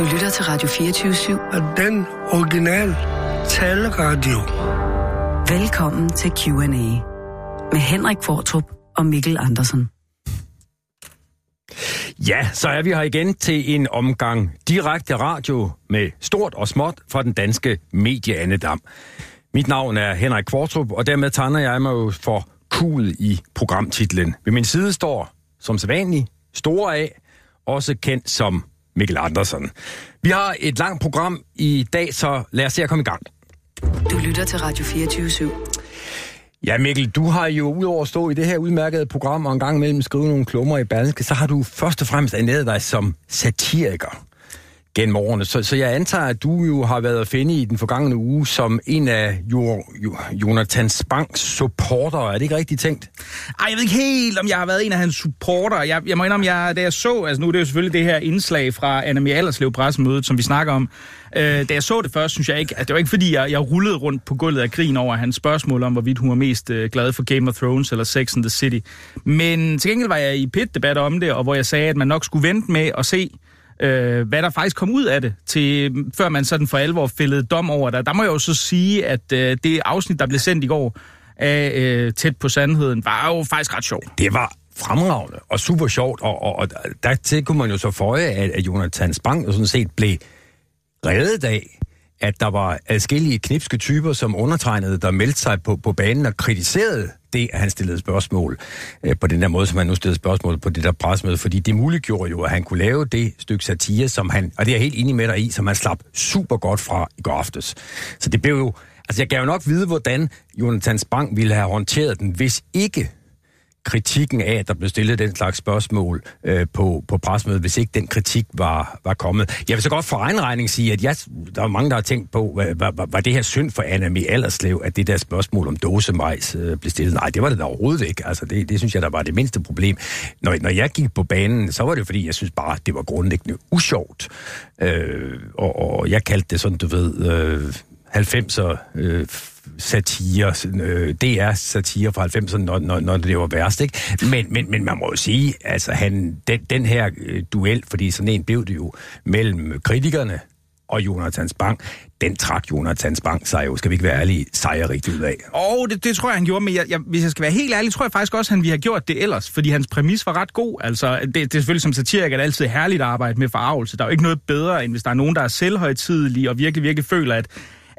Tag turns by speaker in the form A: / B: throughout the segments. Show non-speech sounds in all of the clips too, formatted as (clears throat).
A: Du lytter til Radio 24-7.
B: Og den originale taleradio.
A: Velkommen til Q&A med Henrik Fortrup og Mikkel Andersen.
C: Ja, så er vi her igen til en omgang direkte radio med stort og småt fra den danske medieandedam. Mit navn er Henrik Kvartrup, og dermed tegner jeg mig jo for kul i programtitlen. Ved min side står, som sædvanligt, Store A, også kendt som Mikkel Andersen. Vi har et langt program i dag, så lad os se at komme i gang.
A: Du lytter til Radio 24-7.
C: Ja, Mikkel, du har jo udover at stå i det her udmærkede program og en gang imellem skrive nogle klummer i Berlingske, så har du først og fremmest ernæret dig som satiriker gennem årene. Så, så jeg antager, at du jo har været at finde i den forgangne uge som en af jo, jo, Jonathan Spangs supporter. Er det ikke rigtigt tænkt?
D: Ej, jeg ved ikke helt, om jeg har været en af hans supporter. Jeg, jeg må indrømme, jeg, da jeg så, altså nu er det jo selvfølgelig det her indslag fra Anna Allerslev pressemødet, som vi snakker om. Øh, da jeg så det først, synes jeg ikke, at det var ikke fordi, jeg, jeg rullede rundt på gulvet af grin over hans spørgsmål om, hvorvidt hun var mest øh, glad for Game of Thrones eller Sex and the City. Men til gengæld var jeg i pit-debat om det, og hvor jeg sagde, at man nok skulle vente med at se, øh, hvad der faktisk kom ud af det, til, før man sådan for alvor fældede dom over det. Der må jeg jo så sige, at øh, det afsnit, der blev sendt i går af øh, Tæt på Sandheden, var jo faktisk ret sjovt.
C: Det var fremragende og super sjovt, og, og, og der kunne man jo så føje, at, at Jonathan Spang jo sådan set blev reddet af, at der var adskillige knipske typer, som undertegnede, der meldte sig på, på banen og kritiserede det, at han stillede spørgsmål øh, på den der måde, som han nu stillede spørgsmål på det der presmøde, fordi det muliggjorde jo, at han kunne lave det stykke satire, som han, og det er jeg helt enig med dig i, som han slap super godt fra i går aftes. Så det blev jo, altså jeg kan jo nok vide, hvordan Jonathan Spang ville have håndteret den, hvis ikke kritikken af, at der blev stillet den slags spørgsmål øh, på, på presmødet, hvis ikke den kritik var, var kommet. Jeg vil så godt for egen regning sige, at jeg, der er mange, der har tænkt på, var, var, var det her synd for Anna Mi Allerslev, at det der spørgsmål om dåsemajs øh, blev stillet? Nej, det var det da overhovedet ikke. Altså, det, det synes jeg, der var det mindste problem. Når, når jeg gik på banen, så var det fordi, jeg synes bare, det var grundlæggende usjovt. Øh, og, og jeg kaldte det sådan, du ved... Øh, 90'er øh, satire, øh, DR satire fra 90'erne, når, når, når det var værst, ikke? Men, men, men man må jo sige, altså han, den, den her øh, duel, fordi sådan en blev det jo, mellem kritikerne og Jonathan Spang, den trak Jonathan Spang sig jo, skal vi ikke være ærlige, sejrigt ud af.
D: Åh, oh, det, det tror jeg, han gjorde, men jeg, jeg, hvis jeg skal være helt ærlig, tror jeg faktisk også, at han ville have gjort det ellers, fordi hans præmis var ret god. Altså, det, det er selvfølgelig som satiriker, det er altid herligt at arbejde med forarvelse. Der er jo ikke noget bedre, end hvis der er nogen, der er selvhøjtidelige og virkelig, virkelig føler, at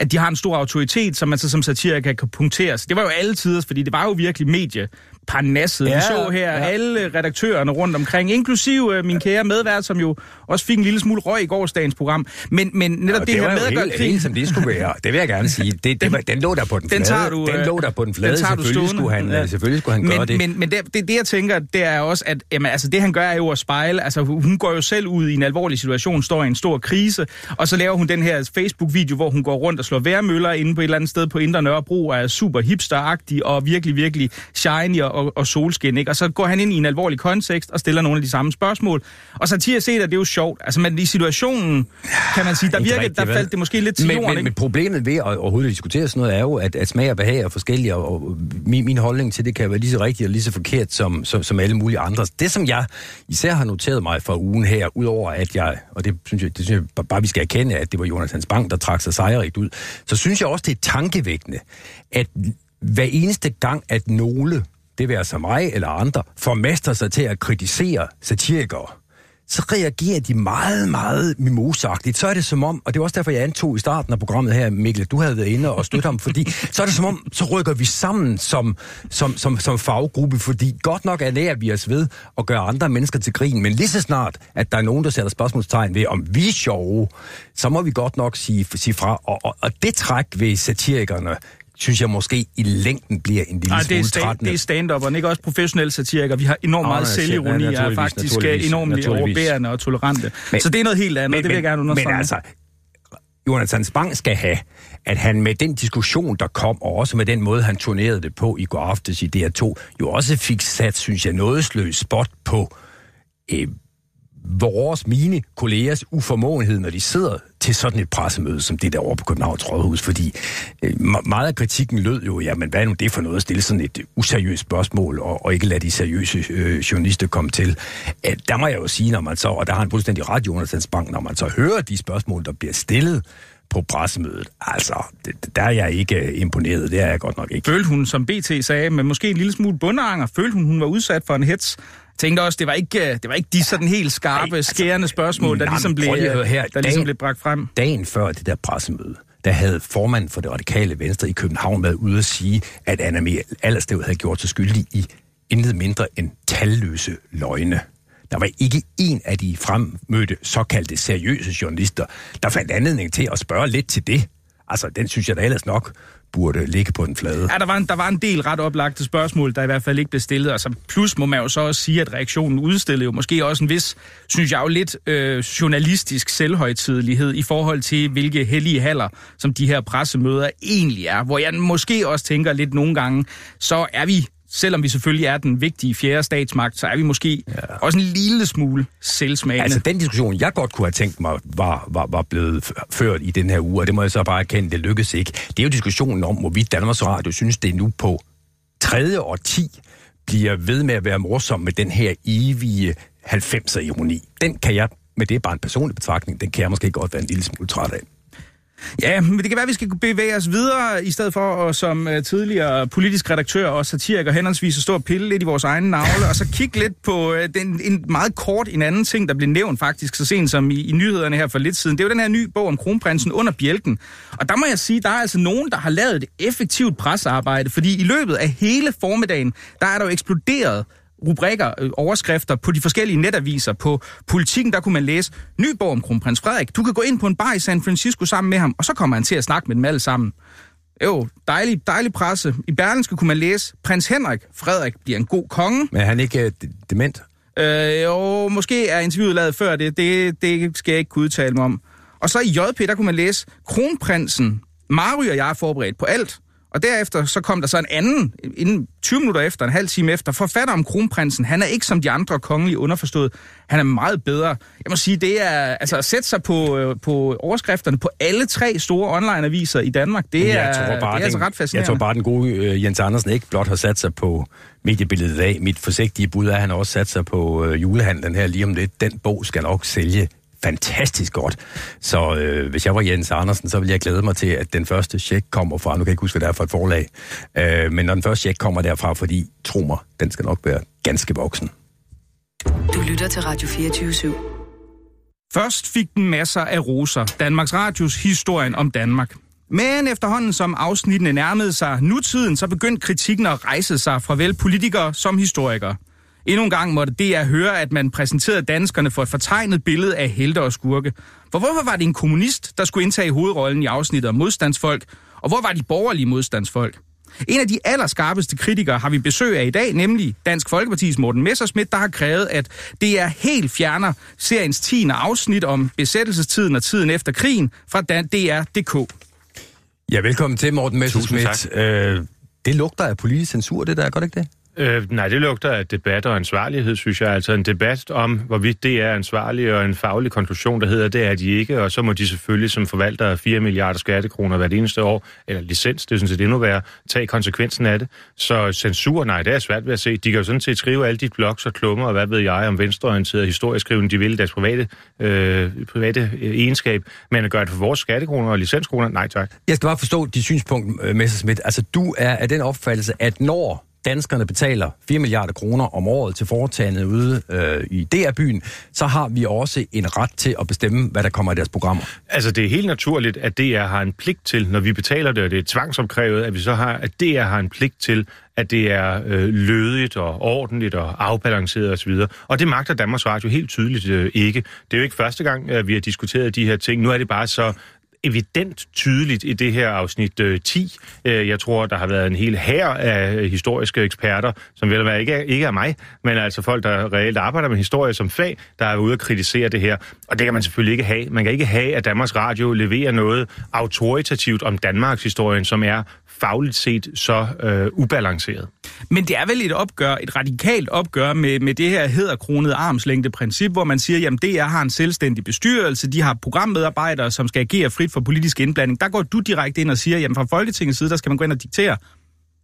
D: at de har en stor autoritet, som man så som satiriker kan punktere. Så det var jo alle tider, fordi det var jo virkelig medie parnasset. Ja, vi så her ja. alle redaktørerne rundt omkring, inklusive uh, min kære medvært, som jo også fik en lille smule røg i gårsdagens program. Men, men netop ja, det,
C: det
D: her med at
C: gøre krig... Som det skulle være. Det vil jeg gerne sige. Det, det, den, den lå der på den, den flade. Du, den lå der på den flade. Den selvfølgelig, skulle han, ja. selvfølgelig skulle han
D: men,
C: gøre det.
D: Men, men det, det, det, jeg tænker, det er også, at jamen, altså, det han gør er jo at spejle. Altså, hun går jo selv ud i en alvorlig situation, står i en stor krise, og så laver hun den her Facebook-video, hvor hun går rundt og slår værmøller inde på et eller andet sted på Indre Nørrebro, er super hipsteragtig og virkelig, virkelig shiny og, og solskin, ikke? Og så går han ind i en alvorlig kontekst og stiller nogle af de samme spørgsmål. Og satire set, at det er jo sjovt. Altså, men i situationen, kan man sige, der, virker, der faldt det måske lidt til
C: men,
D: jorden,
C: men,
D: ikke?
C: men problemet ved at overhovedet diskutere sådan noget er jo, at, at smag og behag er forskellige, og, og min, min holdning til det kan være lige så rigtigt og lige så forkert som, som, som alle mulige andre. Det, som jeg især har noteret mig for ugen her, udover at jeg, og det synes jeg, det synes jeg bare, vi skal erkende, at det var Jonas Hans Bank, der trak sig sejrigt ud, så synes jeg også, det er tankevækkende, at hver eneste gang, at nogle det vil altså mig eller andre, formaster sig til at kritisere satirikere, så reagerer de meget, meget mimosagtigt. Så er det som om, og det er også derfor, jeg antog i starten af programmet her, Mikkel, du havde været inde og støtte ham, fordi så er det som om, så rykker vi sammen som, som, som, som faggruppe, fordi godt nok er det, vi os ved at gøre andre mennesker til grin, men lige så snart, at der er nogen, der sætter spørgsmålstegn ved, om vi er sjove, så må vi godt nok sige, sige fra. Og, og, og det træk ved satirikerne, synes jeg måske i længden bliver en lille Ej,
D: det er
C: smule trættende.
D: det er stand-up, ikke også professionelle satirikere. Vi har enormt meget selvironi, og er faktisk enormt overbærende og tolerante. Men, så det er noget helt andet, men, det vil jeg gerne understrege.
C: Men altså, Jonathan Spang skal have, at han med den diskussion, der kom, og også med den måde, han turnerede det på i går aftes i DR2, jo også fik sat, synes jeg, noget sløs spot på øh, vores, mine kollegers uformåenhed, når de sidder til sådan et pressemøde, som det der over på Københavns Rådhus, fordi øh, meget af kritikken lød jo, jamen hvad er nu det for noget at stille sådan et øh, useriøst spørgsmål, og, og ikke lade de seriøse øh, journalister komme til. Æh, der må jeg jo sige, når man så, og der har en fuldstændig ret, Jonas Bank, når man så hører de spørgsmål, der bliver stillet, på pressemødet. Altså, det, der er jeg ikke øh, imponeret. Det er jeg godt nok ikke.
D: Følte hun, som BT sagde, men måske en lille smule bundanger, følte hun, hun var udsat for en hets? Tænkte også, det var ikke, øh, det var ikke de sådan helt skarpe, Ej, altså, skærende spørgsmål, der, ligesom blev, her. der ligesom dagen, ligesom blev bragt frem.
C: Dagen før det der pressemøde, der havde formanden for det radikale venstre i København været ude at sige, at Anna Mie Allerslev havde gjort sig skyldig i intet mindre end talløse løgne. Der var ikke en af de fremmødte såkaldte seriøse journalister, der fandt anledning til at spørge lidt til det. Altså, den synes jeg da ellers nok burde ligge på en flade.
D: Ja, der var, en, der var en del ret oplagte spørgsmål, der i hvert fald ikke blev stillet. Altså, plus må man jo så også sige, at reaktionen udstillede jo måske også en vis, synes jeg jo lidt, øh, journalistisk selvhøjtidelighed i forhold til, hvilke hellige haller, som de her pressemøder egentlig er. Hvor jeg måske også tænker lidt nogle gange, så er vi selvom vi selvfølgelig er den vigtige fjerde statsmagt, så er vi måske ja. også en lille smule selvsmagende.
C: Altså den diskussion, jeg godt kunne have tænkt mig, var, var, var blevet ført i den her uge, og det må jeg så bare erkende, det lykkedes ikke. Det er jo diskussionen om, hvorvidt Danmarks Radio synes, det er nu på tredje og 10 bliver ved med at være morsom med den her evige 90'er-ironi. Den kan jeg, med det er bare en personlig betragtning, den kan jeg måske godt være en lille smule træt af.
D: Ja, men det kan være, at vi skal bevæge os videre, i stedet for at som uh, tidligere politisk redaktør og satiriker henholdsvis at stå og pille lidt i vores egne navle, og så kigge lidt på uh, den, en meget kort en anden ting, der blev nævnt faktisk så sent som i, i nyhederne her for lidt siden. Det er jo den her nye bog om kronprinsen under bjælken. Og der må jeg sige, der er altså nogen, der har lavet et effektivt presarbejde, fordi i løbet af hele formiddagen, der er der jo eksploderet rubrikker, øh, overskrifter på de forskellige netaviser. På politikken, der kunne man læse, ny bog om kronprins Frederik. Du kan gå ind på en bar i San Francisco sammen med ham, og så kommer han til at snakke med dem alle sammen. Jo, dejlig, dejlig presse. I Berlingske kunne man læse, prins Henrik Frederik bliver en god konge.
C: Men er han ikke uh, dement?
D: Øh, jo, måske er interviewet lavet før det. det. Det skal jeg ikke kunne udtale mig om. Og så i JP, der kunne man læse, kronprinsen, Mary og jeg er forberedt på alt. Og derefter så kom der så en anden, inden 20 minutter efter, en halv time efter, forfatter om kronprinsen. Han er ikke som de andre kongelige underforstået. Han er meget bedre. Jeg må sige, det er altså at sætte sig på, øh, på overskrifterne på alle tre store online-aviser i Danmark. Det er, tror bare, det er den, altså ret fascinerende.
C: Jeg tror bare, den gode uh, Jens Andersen ikke blot har sat sig på mediebilledet af. Mit forsigtige bud er, at han også sat sig på uh, julehandlen her lige om lidt. Den bog skal nok sælge fantastisk godt. Så øh, hvis jeg var Jens Andersen, så ville jeg glæde mig til, at den første check kommer fra, nu kan jeg ikke huske, hvad det er for et forlag, øh, men når den første check kommer derfra, fordi, tro mig, den skal nok være ganske voksen.
A: Du lytter til Radio 24 /7.
D: Først fik den masser af roser. Danmarks Radios historien om Danmark. Men efterhånden som afsnittene nærmede sig nutiden, så begyndte kritikken at rejse sig fra vel politikere som historikere. Endnu en gang måtte DR høre, at man præsenterede danskerne for et fortegnet billede af helte og skurke. For hvorfor var det en kommunist, der skulle indtage hovedrollen i afsnittet om modstandsfolk? Og hvor var de borgerlige modstandsfolk? En af de allerskarpeste kritikere har vi besøg af i dag, nemlig Dansk Folkepartis Morten Messerschmidt, der har krævet, at det er helt fjerner seriens 10. afsnit om besættelsestiden og tiden efter krigen fra DR.dk.
C: Ja, velkommen til, Morten Messerschmidt. Øh, det lugter af politisk censur, det der, godt ikke det?
E: Øh, nej, det lugter af debat og ansvarlighed, synes jeg. Altså en debat om, hvorvidt det er ansvarligt, og en faglig konklusion, der hedder, det er de ikke, og så må de selvfølgelig som forvalter af 4 milliarder skattekroner hvert eneste år, eller licens, det synes jeg det endnu værre, tage konsekvensen af det. Så censur, nej, det er svært ved at se. De kan jo sådan set skrive alle de blogs og klummer, og hvad ved jeg, om venstreorienteret historieskrivende, de vil i deres private, øh, private øh, egenskab, men at gøre det for vores skattekroner og licenskroner, nej tak.
C: Jeg skal bare forstå dit synspunkt, øh, Messersmith. Altså, du er af den opfattelse, at når danskerne betaler 4 milliarder kroner om året til foretagendet ude øh, i DR-byen, så har vi også en ret til at bestemme, hvad der kommer i deres programmer.
E: Altså, det er helt naturligt, at DR har en pligt til, når vi betaler det, og det er tvangsopkrævet, at vi så har, at DR har en pligt til, at det er øh, lødigt og ordentligt og afbalanceret osv. Og det magter Danmarks Radio helt tydeligt øh, ikke. Det er jo ikke første gang, at vi har diskuteret de her ting. Nu er det bare så evident tydeligt i det her afsnit øh, 10. Øh, jeg tror, der har været en hel hær af øh, historiske eksperter, som vel være ikke er, ikke er mig, men altså folk, der reelt arbejder med historie som fag, der er ude at kritisere det her. Og det kan man selvfølgelig ikke have. Man kan ikke have, at Danmarks Radio leverer noget autoritativt om Danmarks historien, som er fagligt set så øh, ubalanceret.
D: Men det er vel et opgør, et radikalt opgør med, med det her hedderkronede armslængde princip, hvor man siger, jamen DR har en selvstændig bestyrelse, de har programmedarbejdere, som skal agere frit for politisk indblanding. Der går du direkte ind og siger, jamen fra Folketingets side, der skal man gå ind og diktere,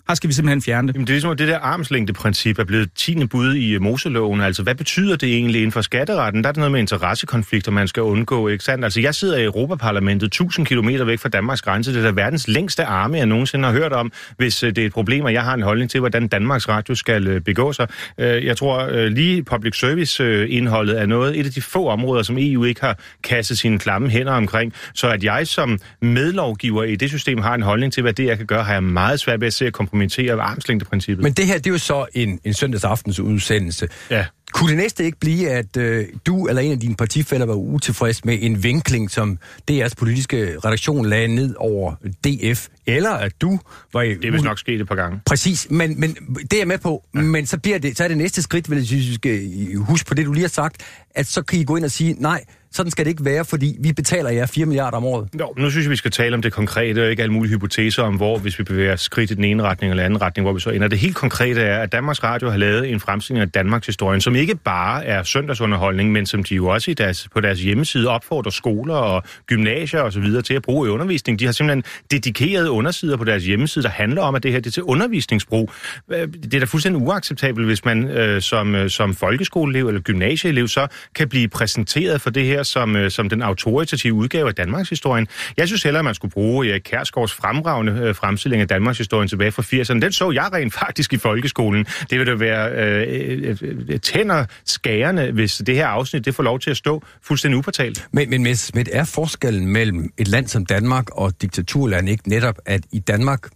D: her skal vi simpelthen fjerne det.
E: Jamen, det er ligesom, at det der armslængdeprincip er blevet tiende bud i øh, Moseloven. Altså, hvad betyder det egentlig inden for skatteretten? Der er det noget med interessekonflikter, man skal undgå, ikke sandt? Altså, jeg sidder i Europaparlamentet 1000 km væk fra Danmarks grænse. Det er verdens længste arme, jeg nogensinde har hørt om, hvis øh, det er et problem, og jeg har en holdning til, hvordan Danmarks Radio skal øh, begå sig. Jeg tror lige public service-indholdet er noget, et af de få områder, som EU ikke har kastet sine klamme hænder omkring. Så at jeg som medlovgiver i det system har en holdning til, hvad det jeg kan gøre, har jeg meget svært ved at se at kompromittere armslængdeprincippet.
C: Men det her, det er jo så en, en søndagsaftens udsendelse.
E: Ja.
C: Kunne det næste ikke blive, at øh, du eller en af dine partifælder var utilfreds med en vinkling, som DR's politiske redaktion lagde ned over DF, eller at du var...
E: Det er vist nok sket et par gange.
C: Præcis, men, men det er jeg med på. Ja. Men så, bliver det, så er det næste skridt, hvis vi skal huske på det, du lige har sagt, at så kan I gå ind og sige, nej, sådan skal det ikke være, fordi vi betaler jer 4 milliarder om året.
E: Jo, nu synes jeg, vi skal tale om det konkrete, og ikke alle mulige hypoteser om, hvor, hvis vi bevæger skridt i den ene retning eller anden retning, hvor vi så ender. Det helt konkrete er, at Danmarks Radio har lavet en fremstilling af Danmarks historie, som ikke bare er søndagsunderholdning, men som de jo også i deres, på deres hjemmeside opfordrer skoler og gymnasier og så videre til at bruge i undervisning. De har simpelthen dedikeret undersider på deres hjemmeside, der handler om, at det her det er til undervisningsbrug. Det er da fuldstændig uacceptabelt, hvis man øh, som, øh, som folkeskoleelev eller gymnasieelev så kan blive præsenteret for det her som, øh, som den autoritative udgave af Danmarks historien. Jeg synes hellere, at man skulle bruge Erik Kærsgaards fremragende øh, fremstilling af Danmarks historien tilbage fra 80'erne. Den så jeg rent faktisk i folkeskolen. Det vil da være øh øh, øh, øh, tænder skærende, hvis det her afsnit det får lov til at stå fuldstændig upartalt.
C: Men, men med er forskellen mellem et land som Danmark og diktaturland ikke netop, at i Danmark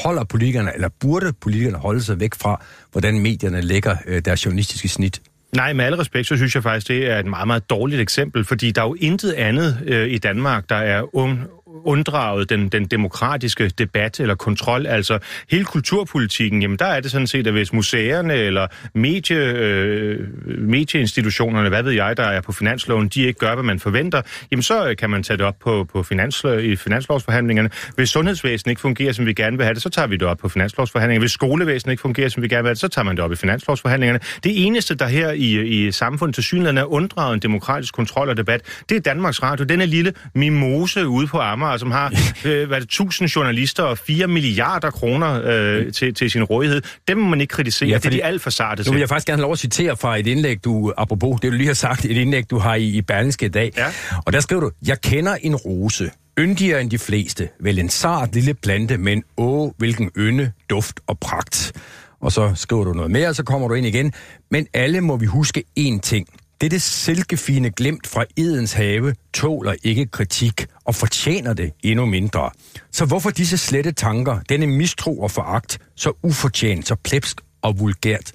C: holder politikerne, eller burde politikerne holde sig væk fra, hvordan medierne lægger øh, deres journalistiske snit?
E: Nej, med al respekt, så synes jeg faktisk, det er et meget, meget dårligt eksempel, fordi der er jo intet andet øh, i Danmark, der er un, unddraget den, den demokratiske debat eller kontrol. Altså hele kulturpolitikken, jamen der er det sådan set, at hvis museerne eller medie, øh, medieinstitutionerne, hvad ved jeg, der er på finansloven, de ikke gør, hvad man forventer, jamen så øh, kan man tage det op på, på finanslov, øh, i finanslovsforhandlingerne. Hvis sundhedsvæsenet ikke fungerer, som vi gerne vil have det, så tager vi det op på finanslovsforhandlingerne. Hvis skolevæsenet ikke fungerer, som vi gerne vil have det, så tager man det op i finanslovsforhandlingerne. Det eneste, der her i, i samfundet til synligheden er unddraget en demokratisk kontrol og debat, det er Danmarks Radio. Den er lille mimose ude på Amager, som har (laughs) øh, hvad det, 1000 journalister og 4 milliarder kroner øh, til, til sin rådighed. Dem må man ikke kritisere. Ja, det er de alt for sarte
C: Nu vil jeg faktisk gerne lov at citere fra et indlæg, du, apropos det du lige har sagt, et indlæg, du har i, i Berlingske i dag.
E: Ja.
C: Og der skriver du, jeg kender en rose, yndigere end de fleste, vel en sart lille plante, men åh, hvilken ynde, duft og pragt. Og så skriver du noget mere, og så kommer du ind igen. Men alle må vi huske én ting. Dette silkefine glemt fra Edens have tåler ikke kritik og fortjener det endnu mindre. Så hvorfor disse slette tanker, denne mistro og foragt, så ufortjent, så plebsk og vulgært?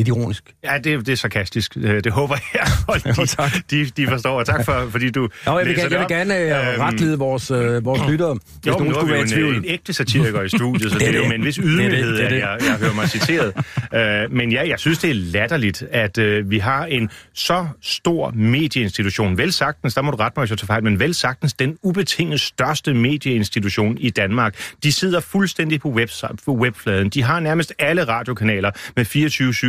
E: Ja.
C: Lidt ironisk.
E: Ja, det, det er sarkastisk. Øh, Det håber jeg, (laughs) og de,
C: Jo, tak.
E: de, de forstår. Og tak for, fordi du
C: Nå, jeg vil gerne,
E: det
C: jeg vil gerne øh,
E: Øhm,
C: retlede vores, øh, vores (clears throat) lyttere, hvis
E: Jo,
C: nogen
E: er
C: skulle være i tvivl.
E: en, ægte satiriker i studiet, så (laughs) det,
C: Det er
E: jo
C: det.
E: med en vis
C: Det det,
E: ydmyghed,
C: det
E: at
C: det.
E: jeg, jeg hører mig citeret. uh, men ja, jeg synes, det er latterligt, at uh, vi har en så stor medieinstitution. Vel sagtens, der må du rette mig, hvis jeg tager fejl, men vel sagtens den ubetinget største medieinstitution i Danmark. De sidder fuldstændig på, webs- på webfladen. De har nærmest alle radiokanaler med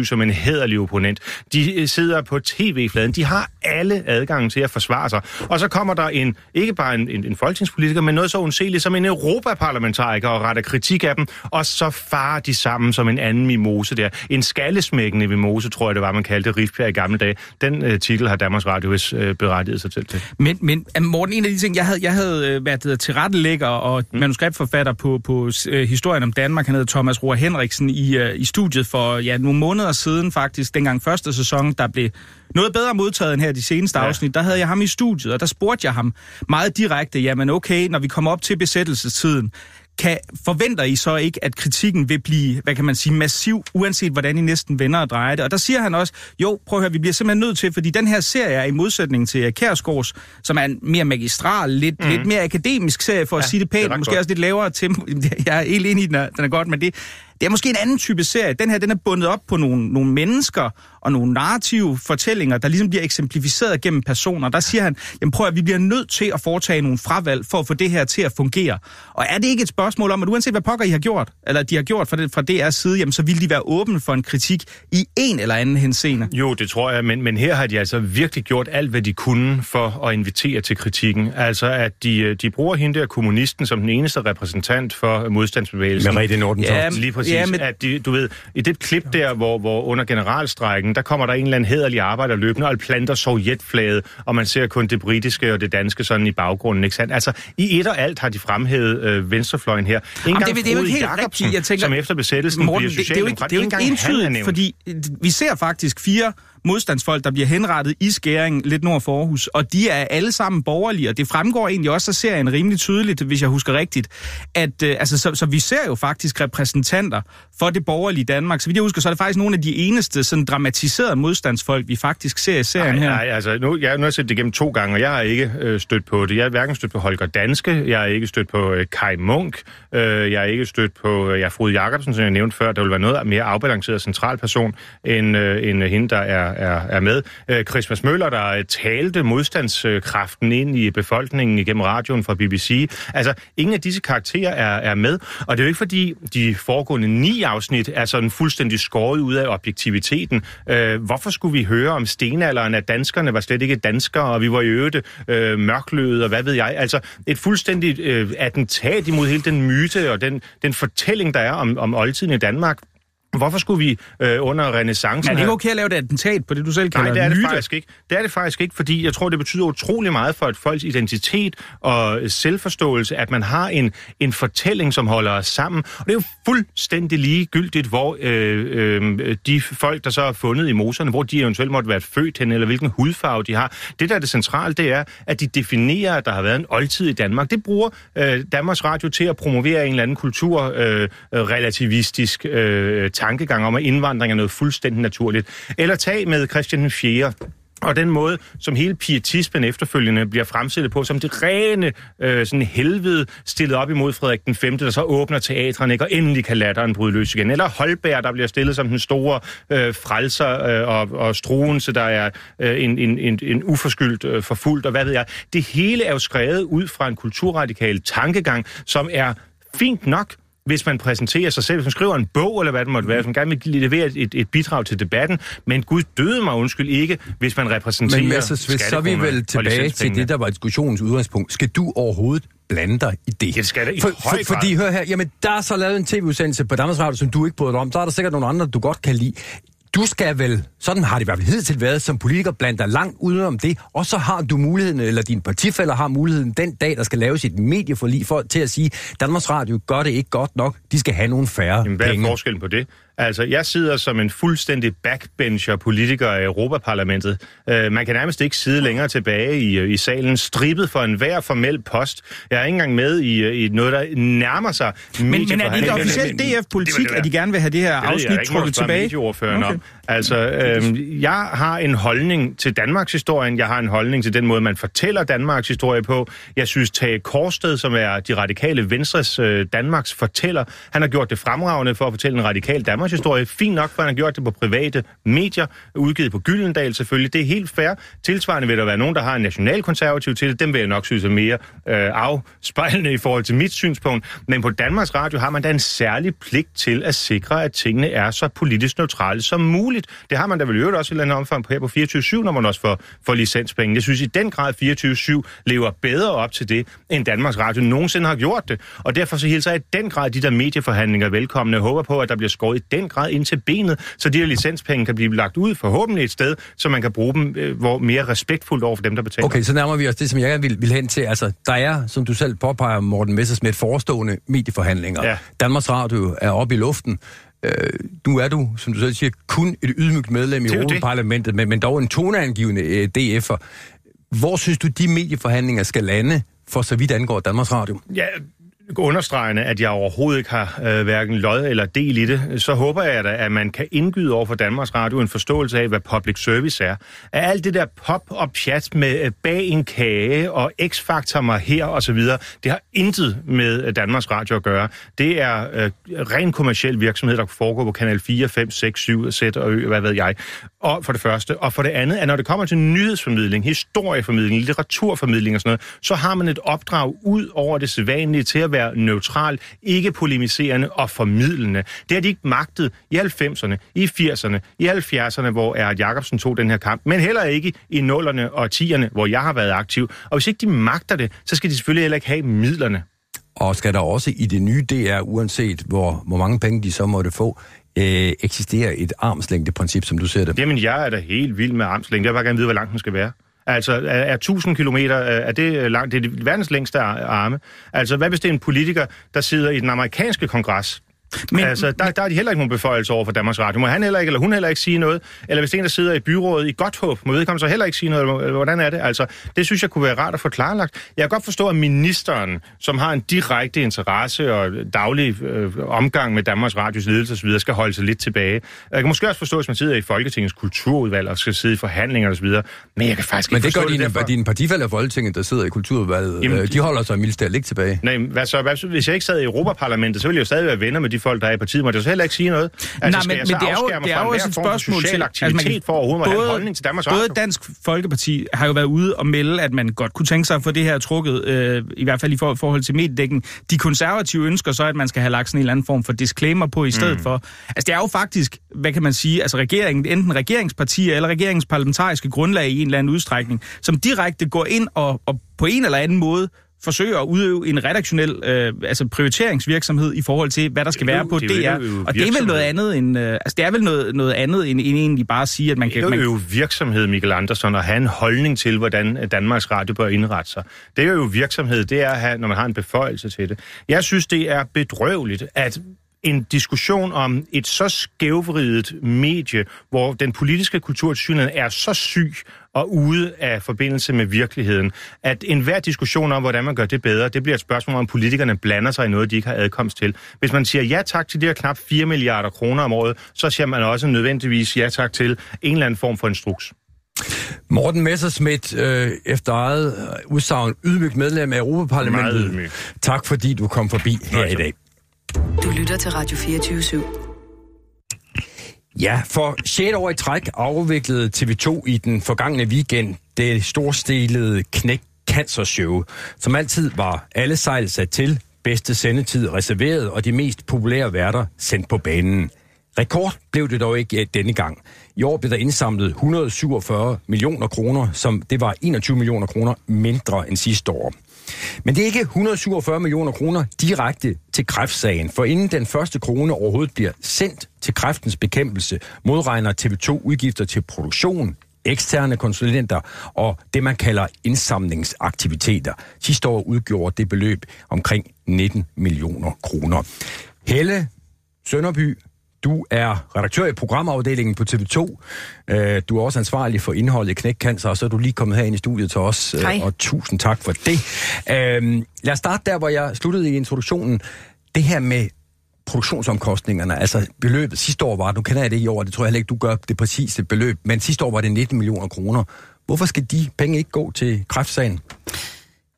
E: 24-7 som en hederlig opponent. De øh, sidder på tv-fladen. De har alle adgang til at forsvare sig. Og så kommer der en, ikke bare en, en, en folketingspolitiker, men noget så undseligt som en europaparlamentariker og retter kritik af dem, og så farer de sammen som en anden mimose der. En skallesmækkende mimose, tror jeg det var, man kaldte Rifbjerg i gamle dage. Den øh, titel har Danmarks Radio øh, berettiget sig til.
D: Men, men øh, Morten, en af de ting, jeg havde, jeg havde øh, været tilrettelægger og mm. manuskriptforfatter på, på øh, historien om Danmark. Han hed Thomas Roar Henriksen i, øh, i studiet for ja, nogle måneder siden faktisk, dengang første sæson, der blev noget bedre modtaget end her de seneste
E: Ja.
D: afsnit. Der havde jeg ham i studiet, og der spurgte jeg ham meget direkte, jamen okay, når vi kommer op til besættelsestiden, kan, forventer I så ikke, at kritikken vil blive, hvad kan man sige, massiv, uanset hvordan I næsten vender og drejer det? Og der siger han også, jo, prøv at høre, vi bliver simpelthen nødt til, fordi den her serie er i modsætning til Kærsgaards, som er en mere magistral, lidt, mm. lidt mere akademisk serie, for at
E: Ja,
D: sige det
E: det
D: pænt,
E: ret
D: måske
E: godt.
D: også lidt lavere tempo. (laughs) Jeg er helt enig i, den er, den er godt, men det, Det er måske en anden type serie. Den her, den er bundet op på nogle, nogle mennesker og nogle narrative fortællinger, der ligesom bliver eksemplificeret gennem personer. Der siger han, jamen prøv at vi bliver nødt til at foretage nogle fravalg for at få det her til at fungere. Og er det ikke et spørgsmål om, at uanset hvad pokker I har gjort, eller de har gjort fra, det, fra DR's side, jamen så vil de være åbne for en kritik i en eller anden henseende?
E: Jo, det tror jeg, men, men her har de altså virkelig gjort alt, hvad de kunne for at invitere til kritikken. Altså, at de, de bruger hende der kommunisten som den eneste repræsentant for modstandsbevægelsen.
C: Merete Nordentoft.
E: Ja, lige præcis. Ja, men... At de, du ved, i det klip der, hvor, hvor under generalstrækken, der kommer der en eller anden hederlig arbejder løbende og planter sovjetflaget, og man ser kun det britiske og det danske sådan i baggrunden, ikke sandt? Altså, i et og alt har de fremhævet øh, venstrefløjen her.
D: Jamen, det, det er jo ikke helt rigtigt. Jeg tænker,
E: som efter besættelsen Morten, bliver socialdemokrat.
D: Det, det, det er jo ikke, det er jo ikke entydigt, fordi vi ser faktisk fire modstandsfolk, der bliver henrettet i skæring lidt nord for Aarhus, og de er alle sammen borgerlige, og det fremgår egentlig også af serien rimelig tydeligt, hvis jeg husker rigtigt, at øh, altså, så, så vi ser jo faktisk repræsentanter for det borgerlige Danmark. Så vidt jeg husker, så er det faktisk nogle af de eneste sådan dramatiserede modstandsfolk, vi faktisk ser i serien
E: nej,
D: her.
E: Nej, altså nu, jeg, nu har jeg set det igennem to gange, og jeg har ikke øh, stødt på det. Jeg har hverken stødt på Holger Danske, jeg har ikke stødt på øh, Kai Munk, øh, jeg har ikke stødt på øh, ja, Frode Jacobsen, som jeg nævnte før, der vil være noget mere afbalanceret central person, end, øh, end hende, der er, er, er med. Øh, Christmas Møller, der øh, talte modstandskraften ind i befolkningen igennem radioen fra BBC. Altså, ingen af disse karakterer er, er med, og det er jo ikke fordi, de foregående ni afsnit er sådan fuldstændig skåret ud af objektiviteten. Øh, hvorfor skulle vi høre om stenalderen, at danskerne var slet ikke danskere, og vi var i øvrigt øh, mørkløde, og hvad ved jeg? Altså, et fuldstændigt øh, attentat imod hele den myte og den, den fortælling, der er om, om oldtiden i Danmark, Hvorfor skulle vi øh, under renaissancen...
D: Er det ikke okay at lave et attentat på det, du selv kalder
E: Nej, det er det
D: myte?
E: faktisk ikke. Det er det faktisk ikke, fordi jeg tror, det betyder utrolig meget for et folks identitet og selvforståelse, at man har en, en fortælling, som holder os sammen. Og det er jo fuldstændig ligegyldigt, hvor øh, øh, de folk, der så er fundet i moserne, hvor de eventuelt måtte være født hen, eller hvilken hudfarve de har. Det, der er det centrale, det er, at de definerer, at der har været en oldtid i Danmark. Det bruger øh, Danmarks Radio til at promovere en eller anden kultur øh, relativistisk øh, tankegang om, at indvandring er noget fuldstændig naturligt. Eller tag med Christian 4. Og den måde, som hele pietismen efterfølgende bliver fremstillet på, som det rene øh, sådan helvede stillet op imod Frederik den 5., der så åbner teatren, ikke, og endelig kan latteren bryde løs igen. Eller Holberg, der bliver stillet som den store øh, frelser, øh, og, og Struense, der er øh, en, en, en, en uforskyldt øh, forfulgt, og hvad ved jeg. Det hele er jo skrevet ud fra en kulturradikal tankegang, som er fint nok, hvis man præsenterer sig selv, hvis man skriver en bog, eller hvad det måtte være, hvis man gerne vil levere et, et bidrag til debatten, men Gud døde mig undskyld ikke, hvis man repræsenterer
C: Men hvis så er vi vel tilbage til det, der var diskussionens udgangspunkt. Skal du overhovedet blande dig i det?
E: Det skal da i
C: for, for, Fordi, hør her, jamen, der er så lavet en tv-udsendelse på Danmarks Radio, som du ikke bryder dig om. Så er der sikkert nogle andre, du godt kan lide. Du skal vel, sådan har det i hvert fald hidtil været, som politiker blandt dig langt udenom det, og så har du muligheden, eller dine partifælder har muligheden den dag, der skal laves et medieforlig for, til at sige, Danmarks Radio gør det ikke godt nok, de skal have nogle færre
E: Jamen, hvad er
C: penge.
E: forskellen på det? Altså, jeg sidder som en fuldstændig backbencher politiker i Europaparlamentet. Uh, man kan nærmest ikke sidde længere tilbage i, i salen, strippet for enhver formel post. Jeg er ikke engang med i, i noget, der nærmer sig
D: Men, men er det ikke officielt DF-politik, at de gerne vil have det her afsnit trukket tilbage?
E: Okay. Om. Altså, øhm, jeg har en holdning til Danmarks historien. Jeg har en holdning til den måde, man fortæller Danmarks historie på. Jeg synes, Tage Korsted, som er de radikale Venstres øh, Danmarks fortæller, han har gjort det fremragende for at fortælle en radikal Danmarks historie. Fint nok, for han har gjort det på private medier, udgivet på Gyldendal selvfølgelig. Det er helt fair. Tilsvarende vil der være nogen, der har en nationalkonservativ til det. Dem vil jeg nok synes er mere øh, afspejlende i forhold til mit synspunkt. Men på Danmarks Radio har man da en særlig pligt til at sikre, at tingene er så politisk neutrale som muligt. Det har man da vel øvrigt også i et eller andet omfang her på 24-7, når man også får, får licenspenge. Jeg synes i den grad, 24-7 lever bedre op til det, end Danmarks Radio nogensinde har gjort det. Og derfor så hilser jeg i den grad de der medieforhandlinger velkomne. Jeg håber på, at der bliver skåret i den grad ind til benet, så de her licenspenge kan blive lagt ud forhåbentlig et sted, så man kan bruge dem øh, hvor mere respektfuldt over for dem, der betaler.
C: Okay, så nærmer vi os det, som jeg gerne vil, vil hen til. Altså, der er, som du selv påpeger, Morten Messersmith, forestående medieforhandlinger.
E: Ja.
C: Danmarks Radio er oppe i luften. Øh, nu er du, som du selv siger, kun et ydmygt medlem i. Europaparlamentet, men, men dog en toneangivende øh, DF'er. Hvor synes du, de medieforhandlinger skal lande, for så vidt angår Danmarks Radio?
E: Ja, understregende, at jeg overhovedet ikke har øh, hverken lod eller del i det, så håber jeg da, at man kan indgyde over for Danmarks Radio en forståelse af, hvad public service er. At alt det der pop og pjat med øh, bag en kage og x-faktor mig her og så videre, det har intet med øh, Danmarks Radio at gøre. Det er øh, ren kommersiel virksomhed, der foregår på kanal 4, 5, 6, 7, Z og Ø, hvad ved jeg. Og for det første. Og for det andet, at når det kommer til nyhedsformidling, historieformidling, litteraturformidling og sådan noget, så har man et opdrag ud over det sædvanlige til at være neutral, ikke polemiserende og formidlende. Det har de ikke magtet i 90'erne, i 80'erne, i 70'erne, hvor Erhard Jacobsen tog den her kamp, men heller ikke i 0'erne og 10'erne, hvor jeg har været aktiv. Og hvis ikke de magter det, så skal de selvfølgelig heller ikke have midlerne.
C: Og skal der også i det nye DR, uanset hvor, hvor mange penge de så måtte få, øh, eksistere et armslængdeprincip, som du ser det?
E: Jamen, jeg er da helt vild med armslængde. Jeg vil bare gerne vide, hvor langt den skal være. Altså, er, er 1000 kilometer, øh, er det øh, langt? Det er verdens længste arme. Altså, hvad hvis det er en politiker, der sidder i den amerikanske kongres, men, altså, der, der er de heller ikke nogen beføjelse over for Danmarks Radio. Må han heller ikke, eller hun heller ikke sige noget? Eller hvis det er en, der sidder i byrådet i Godthåb, må vedkommende så heller ikke sige noget? Hvordan er det? Altså, det synes jeg kunne være rart at få klarlagt. Jeg kan godt forstå, at ministeren, som har en direkte interesse og daglig øh, omgang med Danmarks Radios ledelse osv., skal holde sig lidt tilbage. Jeg kan måske også forstå, hvis man sidder i Folketingets kulturudvalg og skal sidde i forhandlinger osv., men jeg kan faktisk
C: men
E: ikke
C: det gør
E: forstå
C: dine,
E: det derfor.
C: dine partifælder i Folketinget, der sidder i kulturudvalget,
E: Jamen,
C: øh, de holder sig mildt lidt tilbage.
E: Nej, hvad så, hvad, hvis jeg ikke sad i Europaparlamentet, så ville jeg jo stadig være venner med de folk, der er i partiet. Må jeg så heller ikke sige noget? Altså,
D: Nej, men, men det er jo, det er jo også et
E: for
D: spørgsmål til...
E: aktivitet
D: man-
E: for overhovedet have en
D: både-
E: holdning til Danmarks
D: Både
E: Radio?
D: Dansk Folkeparti har jo været ude og melde, at man godt kunne tænke sig få det her trukket, øh, i hvert fald i for, forhold til mediedækken. De konservative ønsker så, at man skal have lagt sådan en eller anden form for disclaimer på i stedet mm. for. Altså det er jo faktisk, hvad kan man sige, altså regeringen, enten regeringspartier eller regeringens parlamentariske grundlag i en eller anden udstrækning, som direkte går ind og, og på en eller anden måde forsøger at udøve en redaktionel øh, altså prioriteringsvirksomhed i forhold til, hvad der skal
E: Det er
D: være på
E: det er
D: DR.
E: øve
D: Og det er vel noget andet end, øh, altså det er vel noget, noget andet end, end egentlig bare at sige, at man
E: Det
D: kan...
E: er
D: Man,
E: jo virksomhed, Michael Andersen, at have en holdning til, hvordan Danmarks Radio bør indrette sig. Det er jo virksomhed, det er, at have, når man har en beføjelse til det. Jeg synes, det er bedrøveligt, at en diskussion om et så skævvridet medie, hvor den politiske kultur er så syg og ude af forbindelse med virkeligheden, at enhver diskussion om, hvordan man gør det bedre, det bliver et spørgsmål om, politikerne blander sig i noget, de ikke har adkomst til. Hvis man siger ja tak til de her knap 4 milliarder kroner om året, så siger man også nødvendigvis ja tak til en eller anden form for instruks.
C: Morten Messerschmidt, øh, efter eget udsagn, ydmygt medlem af Europaparlamentet. Tak fordi du kom forbi her i dag.
A: Du lytter til Radio 24 /7.
C: Ja, for 6 år i træk afviklede TV2 i den forgangne weekend det storstilede knæk Cancer Show, som altid var alle sejl sat til, bedste sendetid reserveret og de mest populære værter sendt på banen. Rekord blev det dog ikke eh, denne gang. I år blev der indsamlet 147 millioner kroner, som det var 21 millioner kroner mindre end sidste år. Men det er ikke 147 millioner kroner direkte til kræftsagen, for inden den første krone overhovedet bliver sendt til kræftens bekæmpelse, modregner TV2 udgifter til produktion, eksterne konsulenter og det, man kalder indsamlingsaktiviteter. Sidste år udgjorde det beløb omkring 19 millioner kroner. Helle Sønderby, du er redaktør i programafdelingen på TV2. Øh, Du er også ansvarlig for indholdet i Knækcancer, og så er du lige kommet her ind i studiet til os. øh,
A: Hej.
C: Og tusind tak for det. Øh, Lad os starte der, hvor jeg sluttede i introduktionen. Det her med produktionsomkostningerne, altså beløbet sidste år var, nu kender jeg det i år, det tror jeg heller ikke, du gør det præcise beløb, men sidste år var det 19 millioner kroner. Hvorfor skal de penge ikke gå til kræftsagen?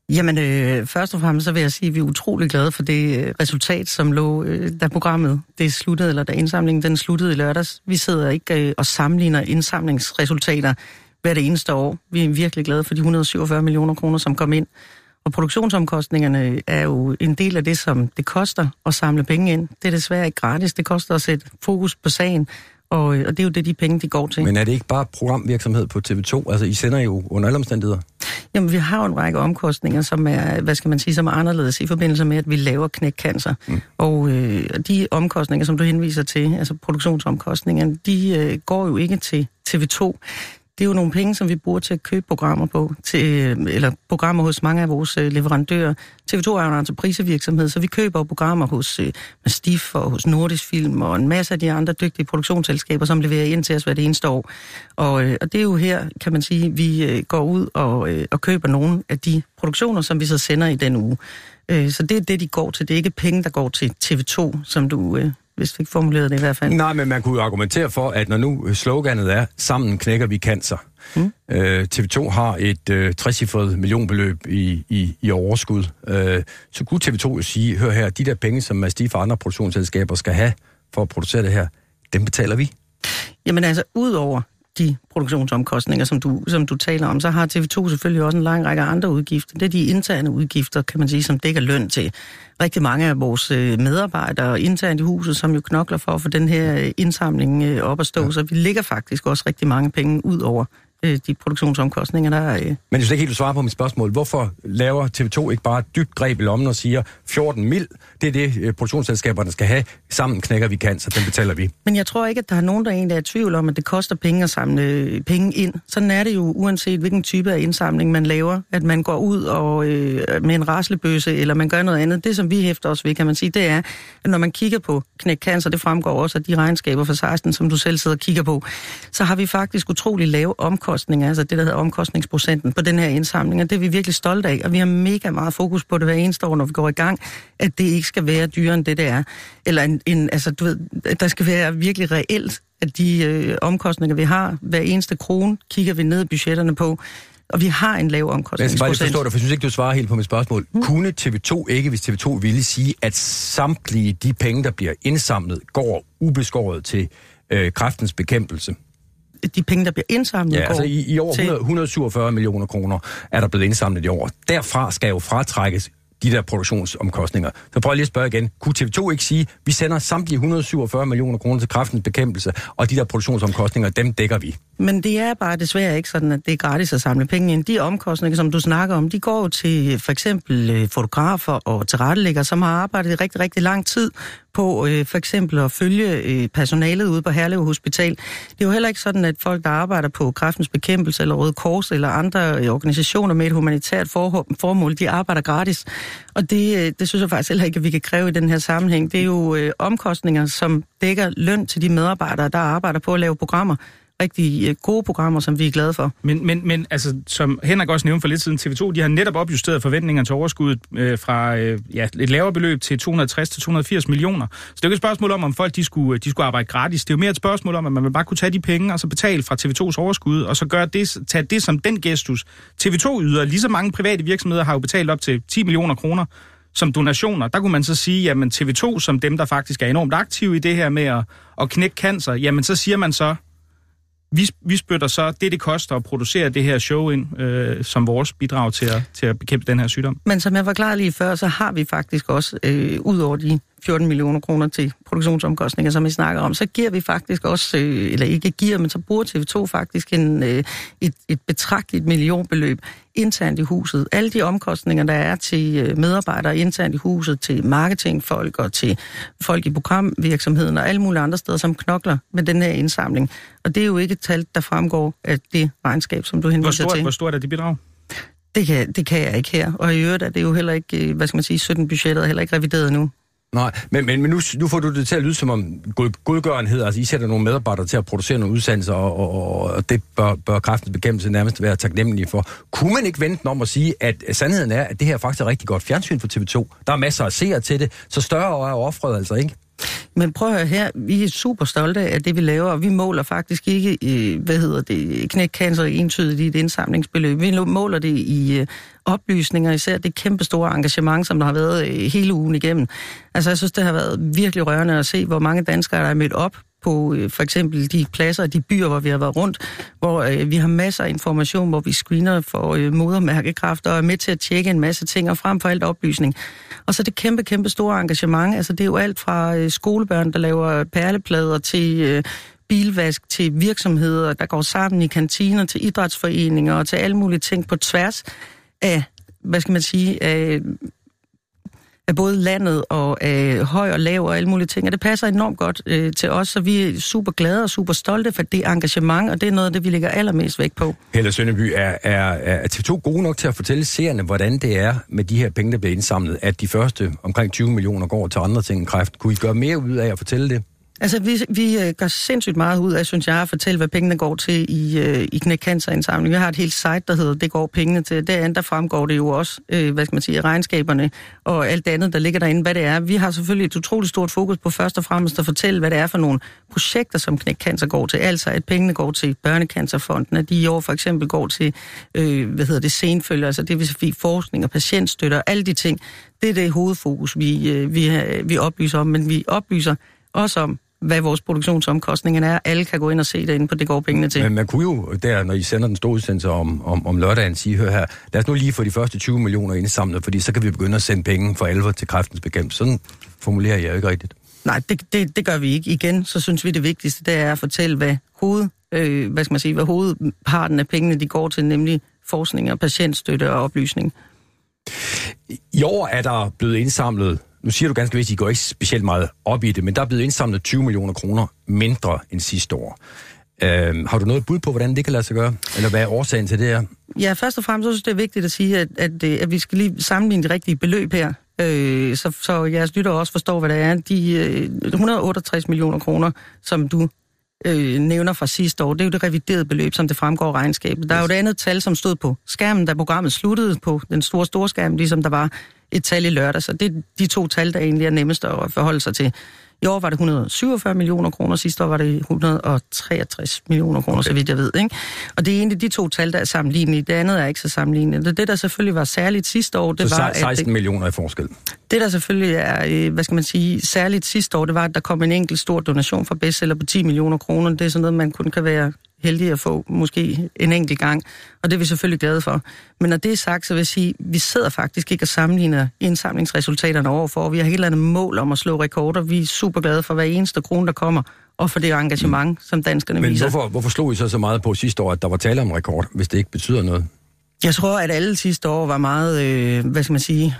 F: Jamen, øh, først og fremmest så vil jeg sige, at vi er utrolig glade for det øh, resultat, som lå, øh, da programmet det sluttede, eller da indsamlingen den sluttede i lørdags. Vi sidder ikke øh, og sammenligner indsamlingsresultater hver det eneste år. Vi er virkelig glade for de 147 millioner kroner, som kom ind. Og produktionsomkostningerne er jo en del af det, som det koster at samle penge ind. Det er desværre ikke gratis. Det koster at sætte fokus på sagen, og, øh, og det er jo det, de penge, de går til.
C: Men er det ikke bare programvirksomhed på TV2? Altså, I sender jo under alle omstændigheder.
F: Jamen, vi har jo en række omkostninger, som er, hvad skal man sige, som er anderledes i forbindelse med, at vi laver knækcancer. Mm. Og øh, de omkostninger, som du henviser til, altså produktionsomkostningerne, de øh, går jo ikke til TV2 det er jo nogle penge, som vi bruger til at købe programmer på, til, eller programmer hos mange af vores øh, leverandører. TV2 er jo en entreprisevirksomhed, så vi køber programmer hos øh, og hos Nordisk Film og en masse af de andre dygtige produktionsselskaber, som leverer ind til os hver det eneste år. Og, øh, og det er jo her, kan man sige, vi øh, går ud og, og køber nogle af de produktioner, som vi så sender i den uge. Så det er det, de går til. Det er ikke penge, der går til TV2, som du hvis vi ikke formulerede det i hvert fald.
C: Nej, men man kunne jo argumentere for, at når nu sloganet er, sammen knækker vi cancer. Mm. Øh, TV2 har et øh, 60 millionbeløb i, i, i overskud. Øh, så kunne TV2 jo sige, hør her, de der penge, som Mastiff og andre produktionsselskaber skal have for at producere det her, dem betaler vi.
F: Jamen altså, udover de produktionsomkostninger, som du, som du taler om, så har TV2 selvfølgelig også en lang række andre udgifter. Det er de interne udgifter, kan man sige, som dækker løn til rigtig mange af vores øh, medarbejdere internt i huset, som jo knokler for at få den her øh, indsamling øh, op at stå. Ja. Så vi ligger faktisk også rigtig mange penge ud over de produktionsomkostninger, der er.
C: Men det er ikke helt, du svarer på mit spørgsmål. Hvorfor laver TV2 ikke bare et dybt greb i lommen og siger, 14 mil, det er det, øh, produktionsselskaberne skal have. Sammen knækker vi kan, så den betaler vi.
F: Men jeg tror ikke, at der er nogen, der egentlig er i tvivl om, at det koster penge at samle øh, penge ind. Sådan er det jo, uanset hvilken type af indsamling man laver. At man går ud og øh, med en raslebøse, eller man gør noget andet. Det, som vi hæfter os ved, kan man sige, det er, at når man kigger på knæk cancer, det fremgår også af de regnskaber for 16, som du selv sidder og kigger på, så har vi faktisk utrolig lave omkostninger, altså det, der hedder omkostningsprocenten på den her indsamling, og det er vi virkelig stolte af, og vi har mega meget fokus på det hver eneste år, når vi går i gang, at det ikke skal være dyrere end det, det er. Eller en, en, altså, du ved, der skal være virkelig reelt, at de øh, omkostninger, vi har, hver eneste krone, kigger vi ned i budgetterne på, og vi har en lav omkostningsprocent. Jeg skal bare lige
C: forstå det, for jeg synes ikke, du svarer helt på mit spørgsmål. Hmm. Kunne TV2 ikke, hvis TV2 ville sige, at samtlige de penge, der bliver indsamlet, går ubeskåret til øh, kraftens bekæmpelse?
F: de penge, der bliver indsamlet,
C: ja, altså i, i år 100, 147 millioner kroner er der blevet indsamlet i år. Derfra skal jo fratrækkes de der produktionsomkostninger. Så prøv lige at spørge igen. Kunne TV2 ikke sige, vi sender samtlige 147 millioner kroner til kraftens bekæmpelse, og de der produktionsomkostninger, dem dækker vi?
F: Men det er bare desværre ikke sådan, at det er gratis at samle penge ind. De omkostninger, som du snakker om, de går jo til for eksempel øh, fotografer og tilrettelæggere, som har arbejdet rigtig, rigtig lang tid på øh, for eksempel at følge øh, personalet ude på Herlev Hospital. Det er jo heller ikke sådan, at folk, der arbejder på kræftens bekæmpelse eller Røde Kors eller andre øh, organisationer med et humanitært formål, de arbejder gratis. Og det, øh, det synes jeg faktisk heller ikke, at vi kan kræve i den her sammenhæng. Det er jo øh, omkostninger, som dækker løn til de medarbejdere, der arbejder på at lave programmer rigtig øh, gode programmer, som vi er glade for.
D: Men, men, men altså, som Henrik også nævnte for lidt siden, TV2, de har netop opjusteret forventningerne til overskuddet øh, fra øh, ja, et lavere beløb til 260 til 280 millioner. Så det er jo ikke et spørgsmål om, om folk de skulle, øh, de skulle arbejde gratis. Det er jo mere et spørgsmål om, at man vil bare kunne tage de penge og så betale fra TV2's overskud, og så gøre det, tage det som den gestus. TV2 yder, lige så mange private virksomheder har jo betalt op til 10 millioner kroner som donationer, der kunne man så sige, jamen TV2 som dem, der faktisk er enormt aktive i det her med at, at knække cancer, jamen så siger man så, vi, vi spytter så det, det koster at producere det her show ind, øh, som vores bidrag til at, til at bekæmpe den her sygdom.
F: Men som jeg forklarede lige før, så har vi faktisk også, øh, ud over de 14 millioner kroner til produktionsomkostninger, som vi snakker om, så giver vi faktisk også, øh, eller ikke giver, men så bruger TV2 faktisk en, øh, et, et betragteligt millionbeløb internt i huset. Alle de omkostninger, der er til øh, medarbejdere internt i huset, til marketingfolk og til folk i programvirksomheden og alle mulige andre steder, som knokler med den her indsamling. Og det er jo ikke et tal, der fremgår af det regnskab, som du henviser til.
D: Hvor stort er det bidrag?
F: Det kan, det kan jeg ikke her. Og i øvrigt er det jo heller ikke, hvad skal man sige, 17 budgettet er heller ikke revideret nu.
C: Nej, men, men, men nu, nu får du det til at lyde som om god, godgørenhed, altså I sætter nogle medarbejdere til at producere nogle udsendelser, og, og, og det bør, bør kraftens bekæmpelse nærmest være taknemmelig for. Kunne man ikke vente om at sige, at sandheden er, at det her faktisk er rigtig godt fjernsyn for TV2? Der er masser af seere til det, så større er offret altså ikke?
F: Men prøv at høre her, vi er super stolte af det, vi laver, og vi måler faktisk ikke, hvad hedder det, knækcancer entydigt i et indsamlingsbeløb. Vi måler det i øh, oplysninger, især det kæmpe store engagement, som der har været øh, hele ugen igennem. Altså, jeg synes, det har været virkelig rørende at se, hvor mange danskere, der er mødt op på øh, for eksempel de pladser og de byer, hvor vi har været rundt, hvor øh, vi har masser af information, hvor vi screener for øh, modermærkekræft og er med til at tjekke en masse ting, og frem for alt oplysning. Og så det kæmpe, kæmpe store engagement, altså det er jo alt fra øh, skolebørn, der laver perleplader til... Øh, bilvask til virksomheder, der går sammen i kantiner, til idrætsforeninger og til alle mulige ting på tværs af, hvad skal man sige, af af både landet og af høj og lav og alle mulige ting, og det passer enormt godt øh, til os, så vi er super glade og super stolte for det engagement, og det er noget af det, vi lægger allermest vægt på.
C: Helle Sønderby, er, er, er TV2 gode nok til at fortælle seerne, hvordan det er med de her penge, der bliver indsamlet, at de første omkring 20 millioner går til andre ting end kræft? Kunne I gøre mere ud af at fortælle det?
F: Altså, vi, vi øh, gør sindssygt meget ud af, synes jeg, at fortælle, hvad pengene går til i, øh, i knækcancerindsamlingen. Vi har et helt site, der hedder Det går pengene til. Derinde, der fremgår det jo også, øh, hvad skal man sige, regnskaberne og alt det andet, der ligger derinde, hvad det er. Vi har selvfølgelig et utroligt stort fokus på først og fremmest at fortælle, hvad det er for nogle projekter, som knækcancer går til. Altså, at pengene går til Børnecancerfonden, at de i år for eksempel går til, øh, hvad hedder det, senfølger, altså det vil sige forskning og patientstøtter, alle de ting. Det er det hovedfokus, vi, øh, vi, øh, vi oplyser om, men vi oplyser også om, hvad vores produktionsomkostninger er. Alle kan gå ind og se det inde på Det går pengene til.
C: Men man kunne jo der, når I sender den store udsendelse om, om, om lørdagen, sige, hør her, lad os nu lige få de første 20 millioner indsamlet, fordi så kan vi begynde at sende penge for alvor til kræftens bekæmpelse. Sådan formulerer jeg jo ikke rigtigt.
F: Nej, det, det, det gør vi ikke. Igen, så synes vi, det vigtigste det er at fortælle, hvad hoved, øh, hvad skal man sige, hvad hovedparten af pengene de går til, nemlig forskning og patientstøtte og oplysning.
C: I år er der blevet indsamlet nu siger du ganske vist, at I går ikke specielt meget op i det, men der er blevet indsamlet 20 millioner kroner mindre end sidste år. Øh, har du noget bud på, hvordan det kan lade sig gøre? Eller hvad er årsagen til det her?
F: Ja, først og fremmest så synes jeg, det er vigtigt at sige, at, at, øh, at vi skal lige sammenligne de rigtige beløb her. Øh, så, så jeres lytter også forstår, hvad det er. De øh, 168 millioner kroner, som du øh, nævner fra sidste år, det er jo det reviderede beløb, som det fremgår af regnskabet. Der er jo et andet tal, som stod på skærmen, da programmet sluttede på den store store skærm, ligesom der var et tal i lørdag, så det er de to tal, der egentlig er nemmest at forholde sig til. I år var det 147 millioner kroner, sidste år var det 163 millioner kroner, okay. så vidt jeg ved. Ikke? Og det er egentlig de to tal, der er sammenlignelige. Det andet er ikke så sammenlignet. Det, der selvfølgelig var særligt sidste år, det
C: så
F: var...
C: 16 at det, millioner i forskel.
F: Det, der selvfølgelig er, øh, hvad skal man sige, særligt sidste år, det var, at der kom en enkelt stor donation fra bestseller på 10 millioner kroner. Det er sådan noget, man kun kan være heldige at få måske en enkelt gang, og det er vi selvfølgelig glade for. Men når det er sagt, så vil jeg sige, at vi sidder faktisk ikke og sammenligner indsamlingsresultaterne over for. Vi har helt andet mål om at slå rekorder. Vi er super glade for hver eneste krone, der kommer, og for det engagement, mm. som danskerne
C: Men
F: viser.
C: Men hvorfor, hvorfor slog I så så meget på sidste år, at der var tale om rekord, hvis det ikke betyder noget?
F: Jeg tror, at alle sidste år var meget, øh, hvad skal man sige,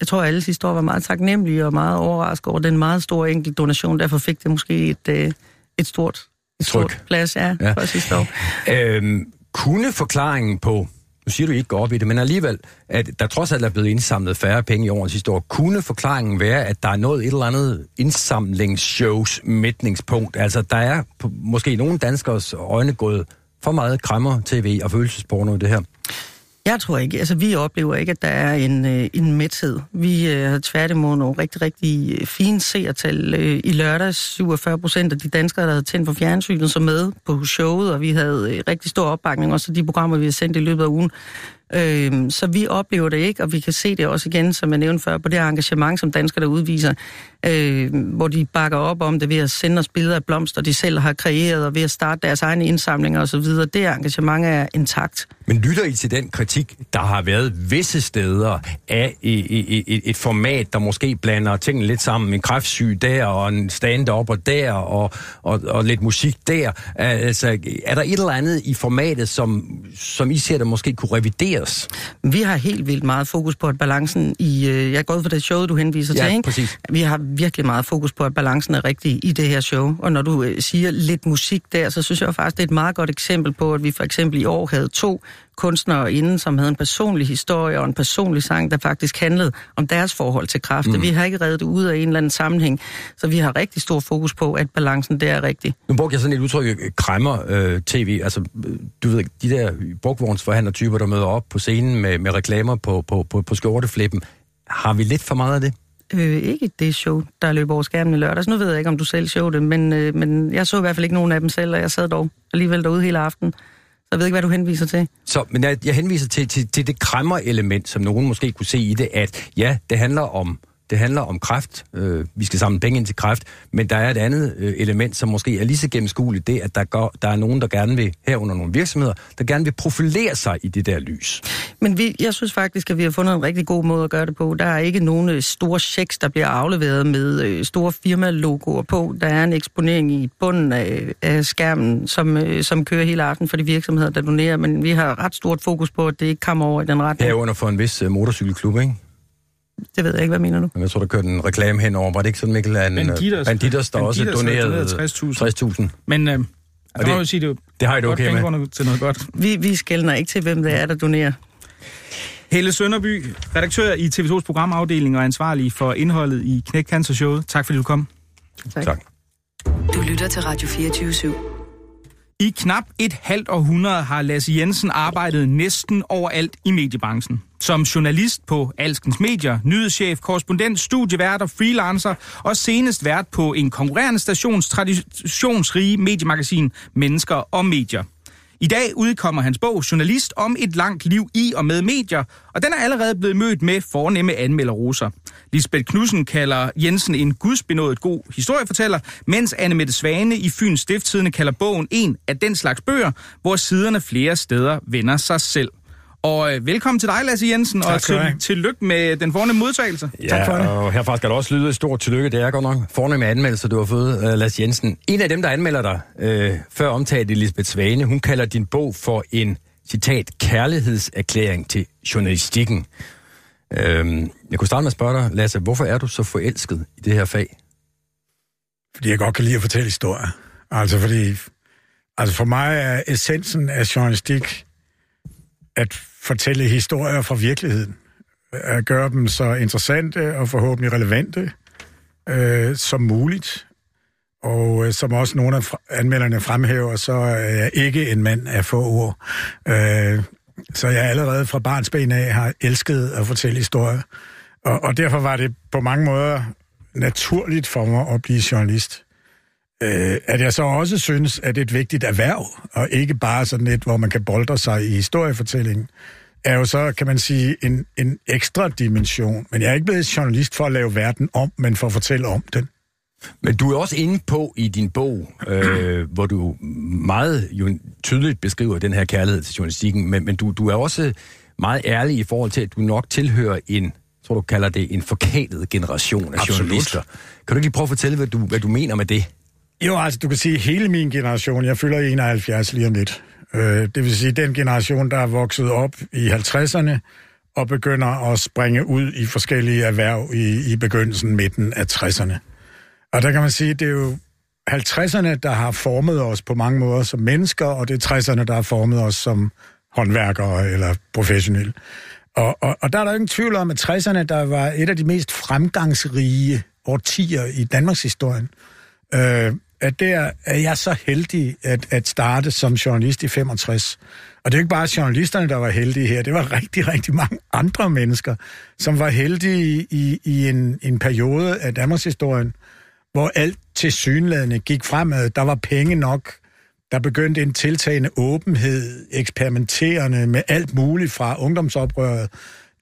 F: jeg tror, at alle sidste år var meget taknemmelige og meget overrasket over den meget store enkelt donation. Derfor fik det måske et, øh, et stort et
C: Tryk.
F: stort plads, ja, ja. for sidste år.
C: Øhm, kunne forklaringen på, nu siger du ikke går op i det, men alligevel, at der trods alt er blevet indsamlet færre penge i år end sidste år, kunne forklaringen være, at der er noget et eller andet indsamlingsshows mætningspunkt? Altså, der er måske nogle danskers øjne gået for meget krammer tv og følelsesporno i det her.
F: Jeg tror ikke, altså vi oplever ikke, at der er en, øh, en mæthed. Vi øh, har tværtimod nogle rigtig, rigtig øh, fine seertal. Øh, I lørdags 47 procent af de danskere, der havde tændt for fjernsynet, så med på showet, og vi havde øh, rigtig stor opbakning, også de programmer, vi har sendt i løbet af ugen. Øh, så vi oplever det ikke, og vi kan se det også igen, som jeg nævnte før, på det engagement, som danskere der udviser, øh, hvor de bakker op om det ved at sende os billeder af blomster, de selv har kreeret, og ved at starte deres egne indsamlinger osv. Det engagement er intakt.
C: Men lytter I til den kritik, der har været visse steder af i, i, et format, der måske blander tingene lidt sammen, en kræftsyg der, og en stand-up og der, og, og, og lidt musik der. Altså, er der et eller andet i formatet, som, som I ser, der måske kunne revideres?
F: Vi har helt vildt meget fokus på, at balancen i... Øh, jeg er gået for det show, du henviser
C: ja,
F: til, ikke?
C: præcis.
F: Vi har virkelig meget fokus på, at balancen er rigtig i det her show. Og når du øh, siger lidt musik der, så synes jeg faktisk, det er et meget godt eksempel på, at vi for eksempel i år havde to kunstnere inden, som havde en personlig historie og en personlig sang, der faktisk handlede om deres forhold til kraft. Mm. Vi har ikke reddet det ud af en eller anden sammenhæng, så vi har rigtig stor fokus på, at balancen der er rigtig.
C: Nu brugte jeg sådan et udtryk, øh, kræmmer øh, tv, altså du ved, de der brugvognsforhandler-typer, der møder op på scenen med, med reklamer på, på, på, på skjorteflippen. Har vi lidt for meget af det?
F: Øh, ikke det show, der løb over skærmen i lørdags. Nu ved jeg ikke, om du selv så det, men, øh, men jeg så i hvert fald ikke nogen af dem selv, og jeg sad dog alligevel derude hele aften. Så jeg ved ikke, hvad du henviser til.
C: Så, men jeg, jeg henviser til, til, til det kræmmer-element, som nogen måske kunne se i det, at ja, det handler om det handler om kræft. Øh, vi skal samle penge ind til kræft. Men der er et andet øh, element, som måske er lige så gennemskueligt. Det, at der, går, der er nogen, der gerne vil, herunder nogle virksomheder, der gerne vil profilere sig i det der lys.
F: Men vi, jeg synes faktisk, at vi har fundet en rigtig god måde at gøre det på. Der er ikke nogen øh, store checks, der bliver afleveret med øh, store firmalogoer på. Der er en eksponering i bunden af, af skærmen, som, øh, som kører hele aften for de virksomheder, der donerer. Men vi har ret stort fokus på, at det ikke kommer over i den retning.
C: Herunder for en vis øh, motorcykelklub, ikke?
F: Det ved jeg ikke, hvad mener du?
C: Men Jeg tror, der kørte en reklame henover. Var det ikke sådan, Mikkel? En, øh,
D: Bandidos-
C: Bandidos, der også
D: Bandidos havde
C: donerede
D: doneret 60.000.
C: 60.000.
D: Men øh, det,
C: det-
D: må jeg sige, det er
C: Det har I det
D: godt
C: okay med.
D: penge til noget godt.
F: Vi, vi skældner ikke til, hvem det er, der donerer.
D: Helle Sønderby, redaktør i TV2's programafdeling og ansvarlig for indholdet i Knæk Cancer Showet. Tak fordi du kom.
F: Tak.
C: Tak.
A: Du lytter til Radio 24 /7.
D: I knap et halvt århundrede har Lasse Jensen arbejdet næsten overalt i mediebranchen. Som journalist på Alskens Medier, nyhedschef, korrespondent, studievært og freelancer, og senest vært på en konkurrerende stations traditionsrige mediemagasin Mennesker og Medier. I dag udkommer hans bog Journalist om et langt liv i og med medier, og den er allerede blevet mødt med fornemme anmelderroser. Lisbeth Knudsen kalder Jensen en gudsbenået god historiefortæller, mens Anne Mette Svane i Fyns Stifttidende kalder bogen en af den slags bøger, hvor siderne flere steder vender sig selv. Og øh, velkommen til dig, Lasse Jensen, og
G: skal du
D: til, tillykke med den fornemme modtagelse.
C: Ja,
G: Tak for det.
C: og herfra skal der også lyde et stort tillykke. Det er godt nok fornemme anmeldelser, du har fået, uh, Lars Jensen. En af dem, der anmelder dig, uh, før omtalte Elisabeth Svane, hun kalder din bog for en, citat, kærlighedserklæring til journalistikken. Uh, jeg kunne starte med at spørge dig, Lasse, hvorfor er du så forelsket i det her fag?
G: Fordi jeg godt kan lide at fortælle historier. Altså fordi, altså for mig er essensen af journalistik at fortælle historier fra virkeligheden. At gøre dem så interessante og forhåbentlig relevante øh, som muligt. Og øh, som også nogle af anmelderne fremhæver, så er jeg ikke en mand af få ord. Øh, så jeg allerede fra barns ben af har elsket at fortælle historier. Og, og derfor var det på mange måder naturligt for mig at blive journalist. Øh, at jeg så også synes, at det er et vigtigt erhverv, og ikke bare sådan et, hvor man kan boldre sig i historiefortællingen, er jo så, kan man sige, en, en ekstra dimension. Men jeg er ikke blevet journalist for at lave verden om, men for at fortælle om den.
C: Men du er også inde på i din bog, øh, hvor du meget jo tydeligt beskriver den her kærlighed til journalistikken, men, men du, du er også meget ærlig i forhold til, at du nok tilhører en, tror du kalder det, en forkælet generation af
G: Absolut.
C: journalister. Kan du ikke lige prøve at fortælle, hvad du, hvad du mener med det?
G: Jo, altså du kan sige, hele min generation, jeg fylder 71 lige om lidt. Øh, det vil sige, den generation, der er vokset op i 50'erne, og begynder at springe ud i forskellige erhverv i, i begyndelsen, midten af 60'erne. Og der kan man sige, det er jo 50'erne, der har formet os på mange måder som mennesker, og det er 60'erne, der har formet os som håndværkere eller professionelle. Og, og, og der er der ingen tvivl om, at 60'erne, der var et af de mest fremgangsrige årtier i Danmarks historien. Øh, at der er jeg så heldig at, at starte som journalist i 65. Og det er ikke bare journalisterne, der var heldige her. Det var rigtig, rigtig mange andre mennesker, som var heldige i, i en, en periode af Danmarks historien, hvor alt til synlædende gik fremad. Der var penge nok. Der begyndte en tiltagende åbenhed, eksperimenterende med alt muligt fra ungdomsoprøret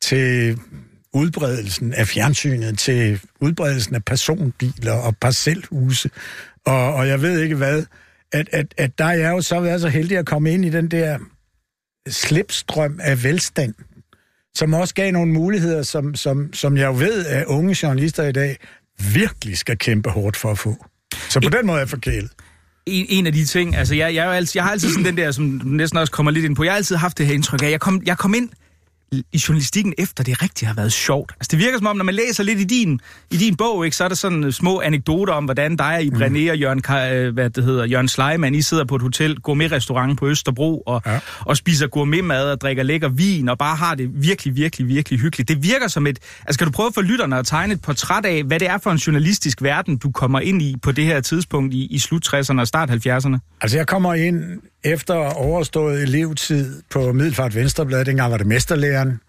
G: til udbredelsen af fjernsynet, til udbredelsen af personbiler og parcelhuse, og, og jeg ved ikke hvad, at, at, at der er jeg jo så været så heldig at komme ind i den der slipstrøm af velstand, som også gav nogle muligheder, som, som, som jeg jo ved, at unge journalister i dag virkelig skal kæmpe hårdt for at få. Så på den måde er jeg forkælet.
D: en, en af de ting, altså jeg, jeg, jo altid, jeg har altid sådan den der, som næsten også kommer lidt ind på, jeg har altid haft det her indtryk af, jeg kom, jeg kom ind i journalistikken efter det rigtig har været sjovt. Altså det virker som om, når man læser lidt i din, i din bog, ikke, så er der sådan små anekdoter om, hvordan dig og Iben mm. og Jørgen, Ka- øh, hvad det hedder, Jørgen Sleiman, I sidder på et hotel, gourmet-restaurant på Østerbro, og. Ja. og spiser gourmetmad og drikker lækker vin, og bare har det virkelig, virkelig, virkelig hyggeligt. Det virker som et... Altså kan du prøve for lytterne at tegne et portræt af, hvad det er for en journalistisk verden, du kommer ind i på det her tidspunkt i, i slut 60'erne og start 70'erne?
G: Altså, jeg kommer ind efter overstået elevtid på Middelfart Venstreblad, dengang var det mesterlæreren.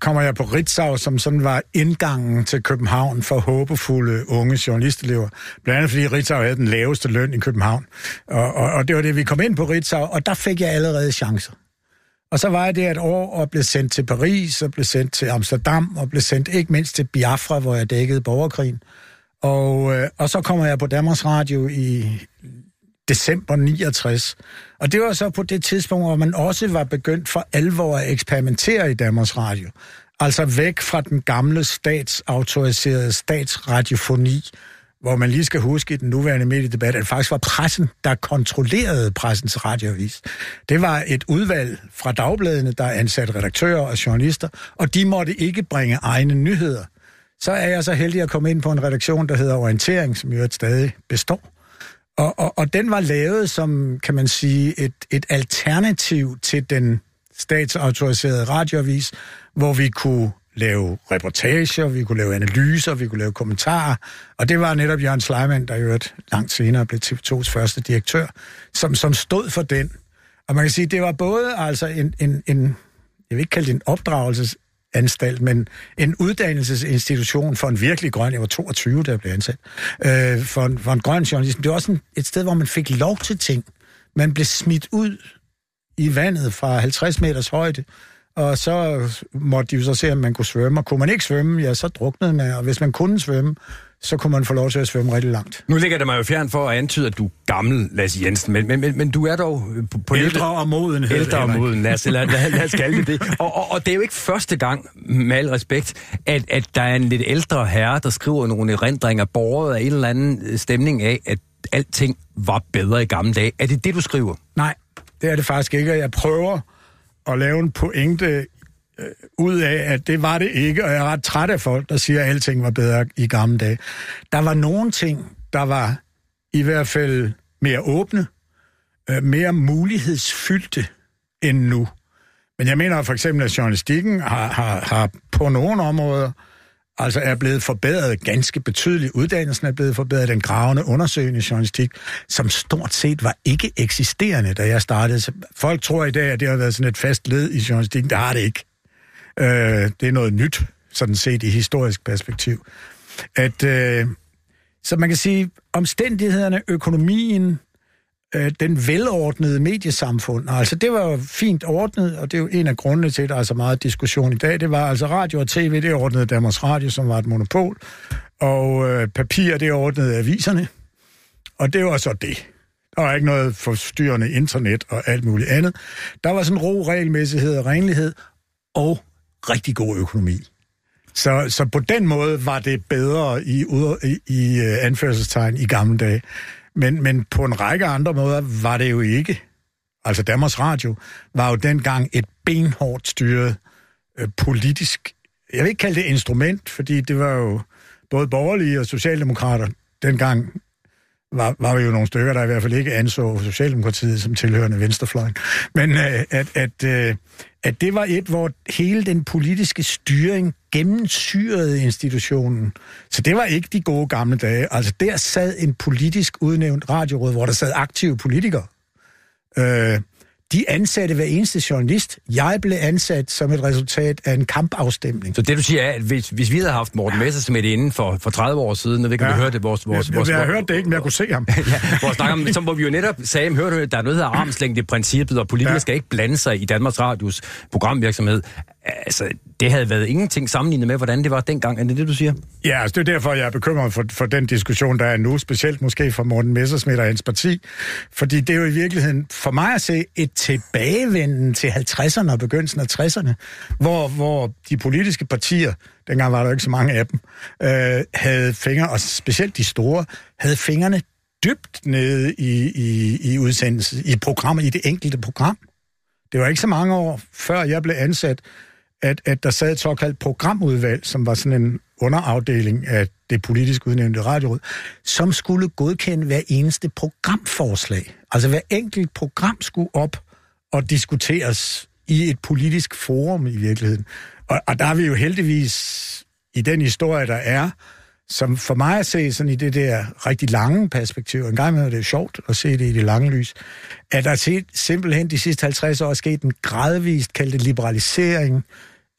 G: Kommer jeg på Ritzau, som sådan var indgangen til København for håbefulde unge journalistelever. Blandt andet fordi Ritzau havde den laveste løn i København. Og, og, og det var det, vi kom ind på Ritzau, og der fik jeg allerede chancer. Og så var jeg der et år og blev sendt til Paris, og blev sendt til Amsterdam, og blev sendt ikke mindst til Biafra, hvor jeg dækkede borgerkrigen. Og, øh, og så kommer jeg på Danmarks Radio i december 69. Og det var så på det tidspunkt, hvor man også var begyndt for alvor at eksperimentere i Danmarks Radio. Altså væk fra den gamle statsautoriserede statsradiofoni, hvor man lige skal huske i den nuværende mediedebat, at det faktisk var pressen, der kontrollerede pressens radioavis. Det var et udvalg fra dagbladene, der ansatte redaktører og journalister, og de måtte ikke bringe egne nyheder. så er jeg så heldig at komme ind på en redaktion, der hedder Orientering, som jo stadig består. Og, og, og den var lavet som, kan man sige, et, et alternativ til den statsautoriserede radioavis, hvor vi kunne lave reportager, vi kunne lave analyser, vi kunne lave kommentarer. Og det var netop Jørgen Sleiman, der jo et langt senere blev TV2's første direktør, som, som stod for den. Og man kan sige, det var både altså en, en, en jeg vil ikke kalde det en anstalt, men en uddannelsesinstitution for en virkelig grøn, jeg var 22, da jeg blev ansat, øh, for, en, for en grøn journalist. Det var også en, et sted, hvor man fik lov til ting. Man blev smidt ud i vandet fra 50 meters højde, og så måtte de jo så se, om man kunne svømme. Og kunne man ikke svømme, ja, så druknede man. Og hvis man kunne svømme, så kunne man få lov til at svømme rigtig langt.
C: Nu ligger det mig jo fjern for at antyde, at du er gammel, Lasse Jensen, men, men, men, men du er dog på, på
G: ældre og moden.
C: Ældre og moden, lad os, lad, lad, lad os kalde det (laughs) Og, og, og det er jo ikke første gang, med al respekt, at, at der er en lidt ældre herre, der skriver nogle erindringer, borget af en eller anden stemning af, at alting var bedre i gamle dage. Er det det, du skriver?
G: Nej, det er det faktisk ikke, jeg prøver at lave en pointe øh, Øh, ud af, at det var det ikke, og jeg er ret træt af folk, der siger, at alting var bedre i gamle dage. Der var nogle ting, der var i hvert fald mere åbne, øh, mere mulighedsfyldte end nu. Men jeg mener for eksempel, at journalistikken har, har, har på nogle områder altså er blevet forbedret ganske betydeligt. Uddannelsen er blevet forbedret, den gravende undersøgende journalistik, som stort set var ikke eksisterende, da jeg startede. Folk tror i dag, at det har været sådan et fast led i journalistikken. Det har det ikke. Øh, det er noget nyt, sådan set i historisk perspektiv. At, øh, så man kan sige, omstændighederne, økonomien, øh, den velordnede mediesamfund. Altså, det var jo fint ordnet, og det er jo en af grundene til, at der er så meget diskussion i dag. Det var altså radio og tv, det ordnede Danmarks Radio, som var et monopol, og øh, papir, det ordnede aviserne. Og det var så det. Der var ikke noget forstyrrende internet og alt muligt andet. Der var sådan ro, regelmæssighed og renlighed, og rigtig god økonomi. Så, så på den måde var det bedre i, i, i øh, anførselstegn i gamle dage. Men, men på en række andre måder var det jo ikke. Altså Danmarks Radio var jo dengang et benhårdt styret øh, politisk, jeg vil ikke kalde det instrument, fordi det var jo både borgerlige og socialdemokrater dengang var, var vi jo nogle stykker, der i hvert fald ikke anså Socialdemokratiet som tilhørende venstrefløjen. Men øh, at, at, øh, at det var et, hvor hele den politiske styring gennemsyrede institutionen. Så det var ikke de gode gamle dage. Altså der sad en politisk udnævnt radioråd, hvor der sad aktive politikere. Øh, de ansatte hver eneste journalist. Jeg blev ansat som et resultat af en kampafstemning.
C: Så det du siger er, at hvis, hvis vi havde haft Morten Messersmith inden for, for 30 år siden, når vi kan ja. høre det, vores... vores,
G: jeg,
C: vores,
G: jeg, jeg har hørt det ikke, men jeg kunne se ham. (laughs)
C: ja, vores snak om, som hvor vi jo netop sagde, hørte du, der er noget, er armslængde princippet, og politikere ja. skal ikke blande sig i Danmarks Radios programvirksomhed. Altså, det havde været ingenting sammenlignet med, hvordan det var dengang. Er det det, du siger?
G: Ja, altså, det er derfor, jeg er bekymret for, for den diskussion, der er nu, specielt måske fra Morten Messersmith og hans parti. Fordi det er jo i virkeligheden, for mig at se, et tilbagevenden til 50'erne og begyndelsen af 60'erne, hvor, hvor de politiske partier, dengang var der ikke så mange af dem, øh, havde fingre, og specielt de store, havde fingrene dybt nede i, i, i udsendelsen, i programmet, i det enkelte program. Det var ikke så mange år, før jeg blev ansat, at, at der sad et såkaldt programudvalg, som var sådan en underafdeling af det politisk udnævnte radioråd, som skulle godkende hver eneste programforslag. Altså hver enkelt program skulle op og diskuteres i et politisk forum i virkeligheden. Og, og der er vi jo heldigvis i den historie, der er, som for mig at se sådan i det der rigtig lange perspektiv, en gang imellem det er sjovt at se det i det lange lys, at der set, simpelthen de sidste 50 år er sket en gradvist kaldt liberalisering,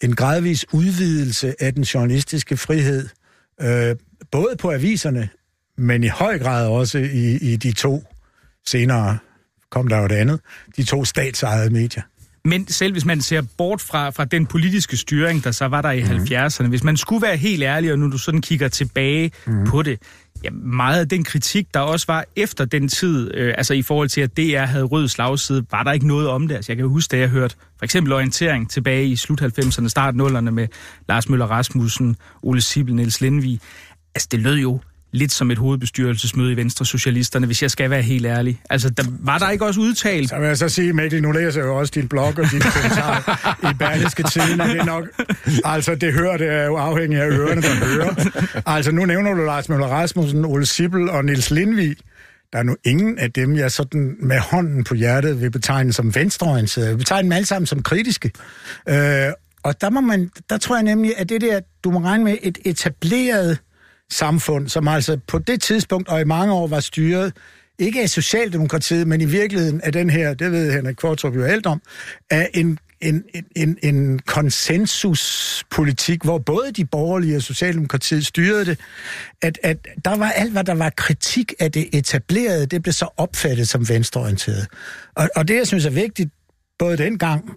G: en gradvis udvidelse af den journalistiske frihed, øh, både på aviserne, men i høj grad også i, i de to senere kom der jo det andet, de to statsejede medier.
D: Men selv hvis man ser bort fra, fra den politiske styring, der så var der i mm. 70'erne, hvis man skulle være helt ærlig, og nu du sådan kigger tilbage mm. på det, ja, meget af den kritik, der også var efter den tid, øh, altså i forhold til, at DR havde rød slagside, var der ikke noget om det. Altså, jeg kan huske, da jeg hørte for eksempel orientering tilbage i slut 90'erne, start 0'erne med Lars Møller Rasmussen, Ole Sibel, Niels Lindvig. Altså, det lød jo lidt som et hovedbestyrelsesmøde i Venstre Socialisterne, hvis jeg skal være helt ærlig. Altså, der, var der ikke også udtalt?
G: Så vil jeg så sige, Mikkel, nu læser jeg jo også din blog og dine kommentarer i Berlingske Tiden, og det er nok... Altså, det hører, det er jo afhængigt af ørerne, der hører. Altså, nu nævner du Lars Møller Rasmussen, Ole Sibbel og Nils Lindvig. Der er nu ingen af dem, jeg sådan med hånden på hjertet vil betegne som venstreorienterede. Jeg vil betegne dem alle sammen som kritiske. Øh, og der, må man, der tror jeg nemlig, at det der, du må regne med et etableret samfund, som altså på det tidspunkt og i mange år var styret, ikke af Socialdemokratiet, men i virkeligheden af den her, det ved Henrik Kvartrup jo alt om, af en, en, en, en konsensuspolitik, hvor både de borgerlige og Socialdemokratiet styrede det, at, at der var alt, hvad der var kritik af det etablerede, det blev så opfattet som venstreorienteret. Og, og det, jeg synes er vigtigt, både dengang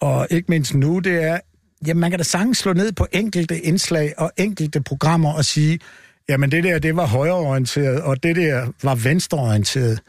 G: og ikke mindst nu, det er, jamen man kan da sagtens slå ned på enkelte indslag og enkelte programmer og sige, jamen det der, det var højreorienteret, og det der var venstreorienteret.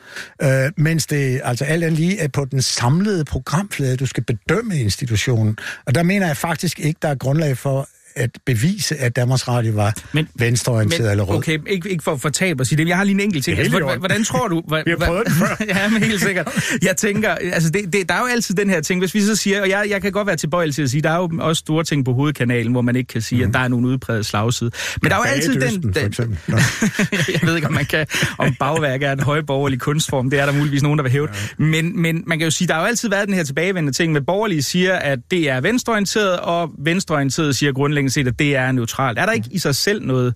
G: Øh, mens det altså alt andet lige er på den samlede programflade, du skal bedømme institutionen. Og der mener jeg faktisk ikke, der er grundlag for, at bevise, at Danmarks Radio var men, venstreorienteret men, eller rød.
D: Okay, ikke, ikke for at fortabe at sige det, jeg har lige en enkelt ting. Altså, hvordan, hvordan tror du...
G: Hva, (laughs) Vi har prøvet det før. (laughs)
D: ja, men helt sikkert. Jeg tænker, altså det, det, der er jo altid den her ting, hvis vi så siger, og jeg, jeg kan godt være tilbøjelig til at sige, der er jo også store ting på hovedkanalen, hvor man ikke kan sige, mm. at mhm. der er nogen udpræget slagside. Men der er jo altid den... den
G: for (laughs)
D: jeg ved ikke, om man kan... Om bagværk er en højborgerlig kunstform, det er der muligvis nogen, der vil hæve ja. men, men man kan jo sige, der har jo altid været den her tilbagevendende ting med borgerlige siger, at det er venstreorienteret, og venstreorienteret siger grundlæggende set, at det er neutralt. Er der ikke i sig selv noget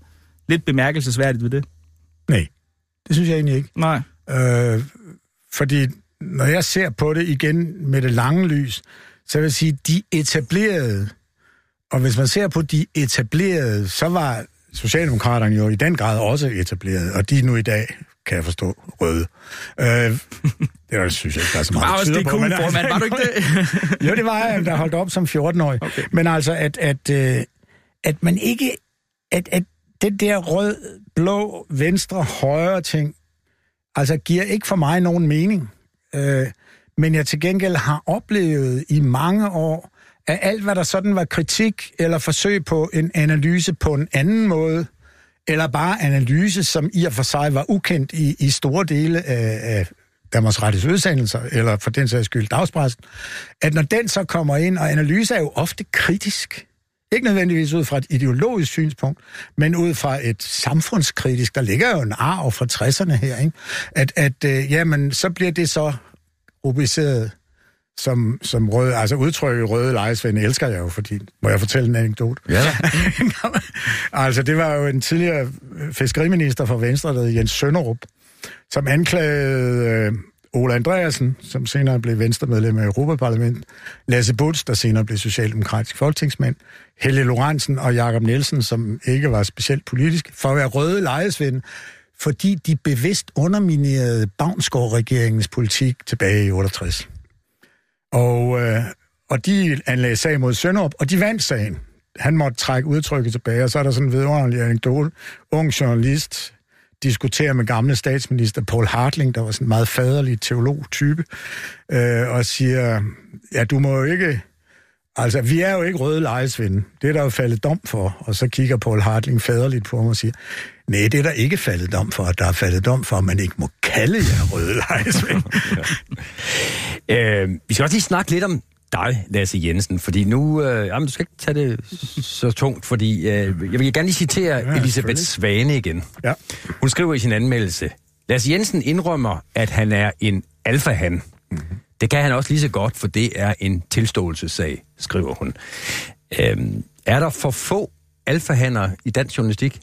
D: lidt bemærkelsesværdigt ved det?
G: Nej, det synes jeg egentlig ikke.
D: Nej.
G: Øh, fordi når jeg ser på det igen med det lange lys, så vil jeg sige, de etablerede, og hvis man ser på de etablerede, så var Socialdemokraterne jo i den grad også etableret, og de er nu i dag, kan jeg forstå, røde. Øh, det synes jeg ikke, der er så meget,
D: var også det cool, men, var du ikke (laughs) det?
G: jo, det var jeg, der holdt op som 14-årig. Okay. Men altså, at, at, øh, at man ikke, at, at det der rød, blå, venstre, højre ting, altså giver ikke for mig nogen mening. Øh, men jeg til gengæld har oplevet i mange år, at alt, hvad der sådan var kritik eller forsøg på en analyse på en anden måde, eller bare analyse, som i og for sig var ukendt i, i store dele af, af Danmarks Rettes udsendelser, eller for den sags skyld dagspressen, at når den så kommer ind, og analyse er jo ofte kritisk, ikke nødvendigvis ud fra et ideologisk synspunkt, men ud fra et samfundskritisk. Der ligger jo en arv fra 60'erne her, ikke? At, at øh, jamen, så bliver det så rubriceret som, som røde, altså udtrykket røde lejesvend elsker jeg jo, fordi, må jeg fortælle en anekdote?
C: Ja. (laughs)
G: altså, det var jo en tidligere fiskeriminister fra Venstre, der Jens Sønderup, som anklagede øh, Ola Andreasen, som senere blev venstremedlem af Europaparlamentet, Lasse Butz, der senere blev socialdemokratisk folketingsmand, Helle Lorentzen og Jakob Nielsen, som ikke var specielt politisk, for at være røde lejesvende, fordi de bevidst underminerede Bavnsgaard-regeringens politik tilbage i 68. Og, øh, og de anlagde sag mod Sønderup, og de vandt sagen. Han måtte trække udtrykket tilbage, og så er der sådan en vidunderlig anekdote. Ung journalist, diskutere med gamle statsminister Paul Hartling, der var sådan en meget faderlig teolog-type, øh, og siger, ja, du må jo ikke... Altså, vi er jo ikke røde lejesvinde. Det er der jo faldet dom for. Og så kigger Paul Hartling faderligt på mig og siger, nej, det er der ikke faldet dom for. Der er faldet dom for, at man ikke må kalde jer røde lejesvinde. (laughs)
C: øh, vi skal også lige snakke lidt om dig, Lasse Jensen, fordi nu, øh, jamen, du skal ikke tage det så tungt, fordi øh, jeg vil gerne lige citere ja, Elisabeth Svane igen.
G: Ja.
C: Hun skriver i sin anmeldelse, Lasse Jensen indrømmer, at han er en alfahan. Mm-hmm. Det kan han også lige så godt, for det er en tilståelsessag, skriver hun. Øhm, er der for få alfahaner i dansk journalistik?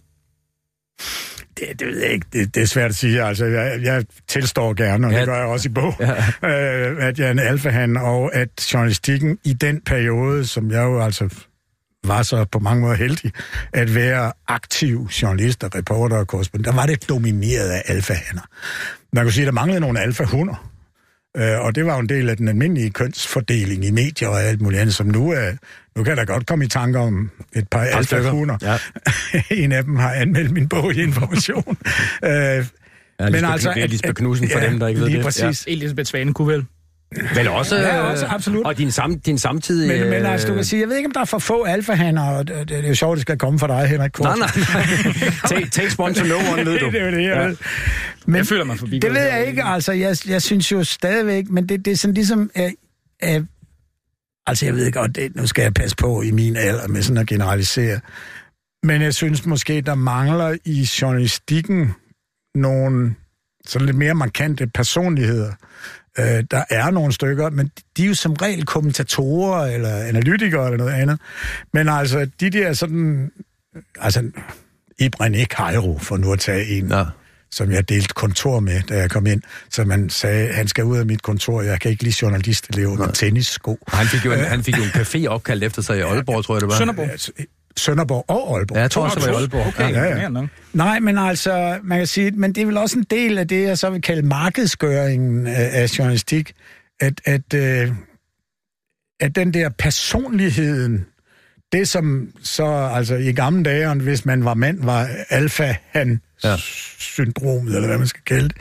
G: Det, det ved jeg ikke. Det, det er svært at sige. Altså, jeg, jeg tilstår gerne, og ja. det gør jeg også i bog, ja. øh, at jeg er en alfahan, og at journalistikken i den periode, som jeg jo altså var så på mange måder heldig at være aktiv journalist og reporter og korrespondent, der var det domineret af alfahaner. Man kan sige, at der manglede nogle alfahunder. Øh, og det var jo en del af den almindelige kønsfordeling i medier og alt muligt andet, som nu er... Nu kan der godt komme i tanke om et par alfahunder. Ja. (laughs) en af dem har anmeldt min bog i Information. (laughs)
C: øh, Ja, men altså, Lisbeth Knudsen for ja, dem, der ikke ved det.
D: præcis. Ja. Elisabeth Svane kunne vel?
C: Vel også,
G: Ja, også, absolut.
C: Og din, sam, din samtidige...
G: Men, men altså, du
C: øh,
G: kan sige, jeg ved ikke, om der er for få alfahander, og det, det er jo sjovt, det skal komme fra dig, Henrik Kort.
C: Nej, nej, nej. (laughs) take, to no one, ved du. (laughs)
G: det er jo det, jeg
C: Ja.
G: ved. Men
D: Jeg føler mig forbi.
G: det ved jeg ikke, altså. Jeg, jeg synes jo stadigvæk, men det, det er sådan ligesom... Øh, øh, altså, jeg ved godt, det, nu skal jeg passe på i min alder med sådan at generalisere. Men jeg synes måske, der mangler i journalistikken nogle sådan lidt mere markante personligheder. Øh, der er nogle stykker, men de er jo som regel kommentatorer eller analytikere eller noget andet. Men altså, de der sådan... Altså, Ibrahim Cairo, for nu at tage en,
C: Nå.
G: som jeg delte kontor med, da jeg kom ind. Så man sagde, han skal ud af mit kontor, jeg kan ikke lide journalistelever med tennissko.
C: Han fik, jo en, han fik jo en café opkaldt efter sig i Aalborg, tror jeg det var.
D: Sønderborg.
G: Sønderborg og Aalborg.
C: Ja, jeg tror også, det var i Aalborg.
D: Okay,
G: Ja, ja.
D: ja.
G: Nej, men altså, man kan sige, men det er vel også en del af det, jeg så vil kalde markedsgøringen af, af journalistik, at, at, øh, at den der personligheden, det som så, altså i gamle dage, hvis man var mand, var alfa han
C: Ja.
G: syndromet, eller hvad man skal kalde det,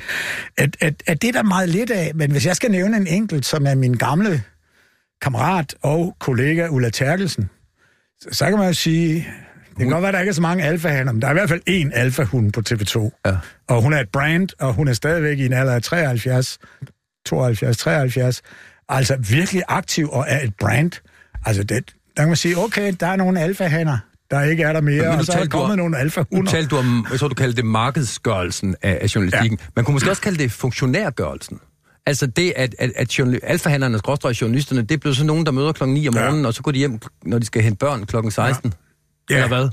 G: at, at, at det er der meget lidt af, men hvis jeg skal nævne en enkelt, som er min gamle kammerat og kollega Ulla Terkelsen, så, kan man jo sige, det kan godt være, at der ikke er så mange alfahander, men der er i hvert fald én alfahund på TV2.
C: Ja.
G: Og hun er et brand, og hun er stadigvæk i en alder af 73, 72, 73. Altså virkelig aktiv og er et brand. Altså det, der kan man sige, okay, der er nogle alfahander, der ikke er der mere,
C: Men nu
G: og så er der
C: du
G: kommet
C: om-
G: nogle
C: Nu
G: alfahunder.
C: talte du om, jeg tror, du kaldte det markedsgørelsen af, af journalistikken. Ja. Man kunne måske også kalde det funktionærgørelsen. Altså det, at, at, at alfahandlerne, skråstrej journalisterne, det blevet sådan nogen, der møder klokken 9 om
G: Ja.
C: morgenen, og så går de hjem, når de skal hente børn klokken 16.
G: Ja.
C: Eller hvad?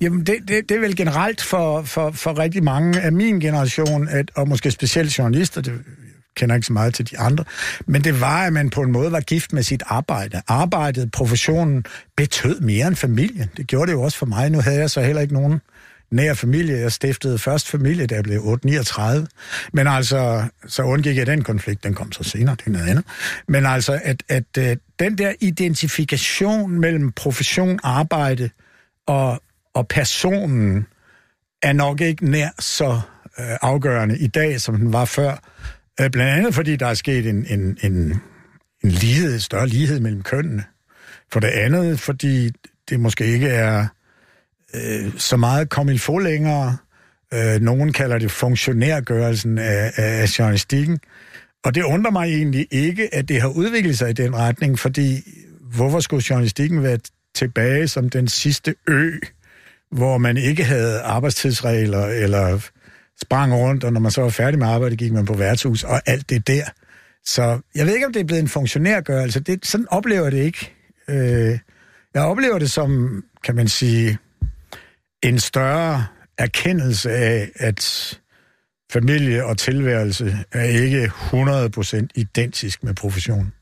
G: Jamen, det, det, det er vel generelt for, for, for rigtig mange af min generation, at, og måske specielt journalister, det kender ikke så meget til de andre, men det var, at man på en måde var gift med sit arbejde. Arbejdet, professionen, betød mere end familien. Det gjorde det jo også for mig. Nu havde jeg så heller ikke nogen nær familie. Jeg stiftede først familie, da jeg blev 8-39. Men altså, så undgik jeg den konflikt. Den kom så senere, det er noget andet. Men altså, at, at øh, den der identifikation mellem profession, arbejde og, og personen er nok ikke nær så øh, afgørende i dag, som den var før. Øh, blandt andet fordi der er sket en, en, en, en lighed, større lighed mellem kønnene. For det andet, fordi det måske ikke er øh, så meget kom il få længere. Øh, nogen kalder det funktionærgørelsen af, af, af journalistikken. Og det undrer mig egentlig ikke, at det har udviklet sig i den retning, fordi hvorfor skulle journalistikken være tilbage som den sidste ø, hvor man ikke havde arbejdstidsregler eller sprang rundt, og når man så var færdig med arbejde, gik man på værtshus og alt det der. Så jeg ved ikke, om det er blevet en funktionærgørelse. Det, sådan oplever jeg det ikke. Øh, jeg oplever det som, kan man sige, en større erkendelse af, at familie og tilværelse er ikke 100% identisk med profession.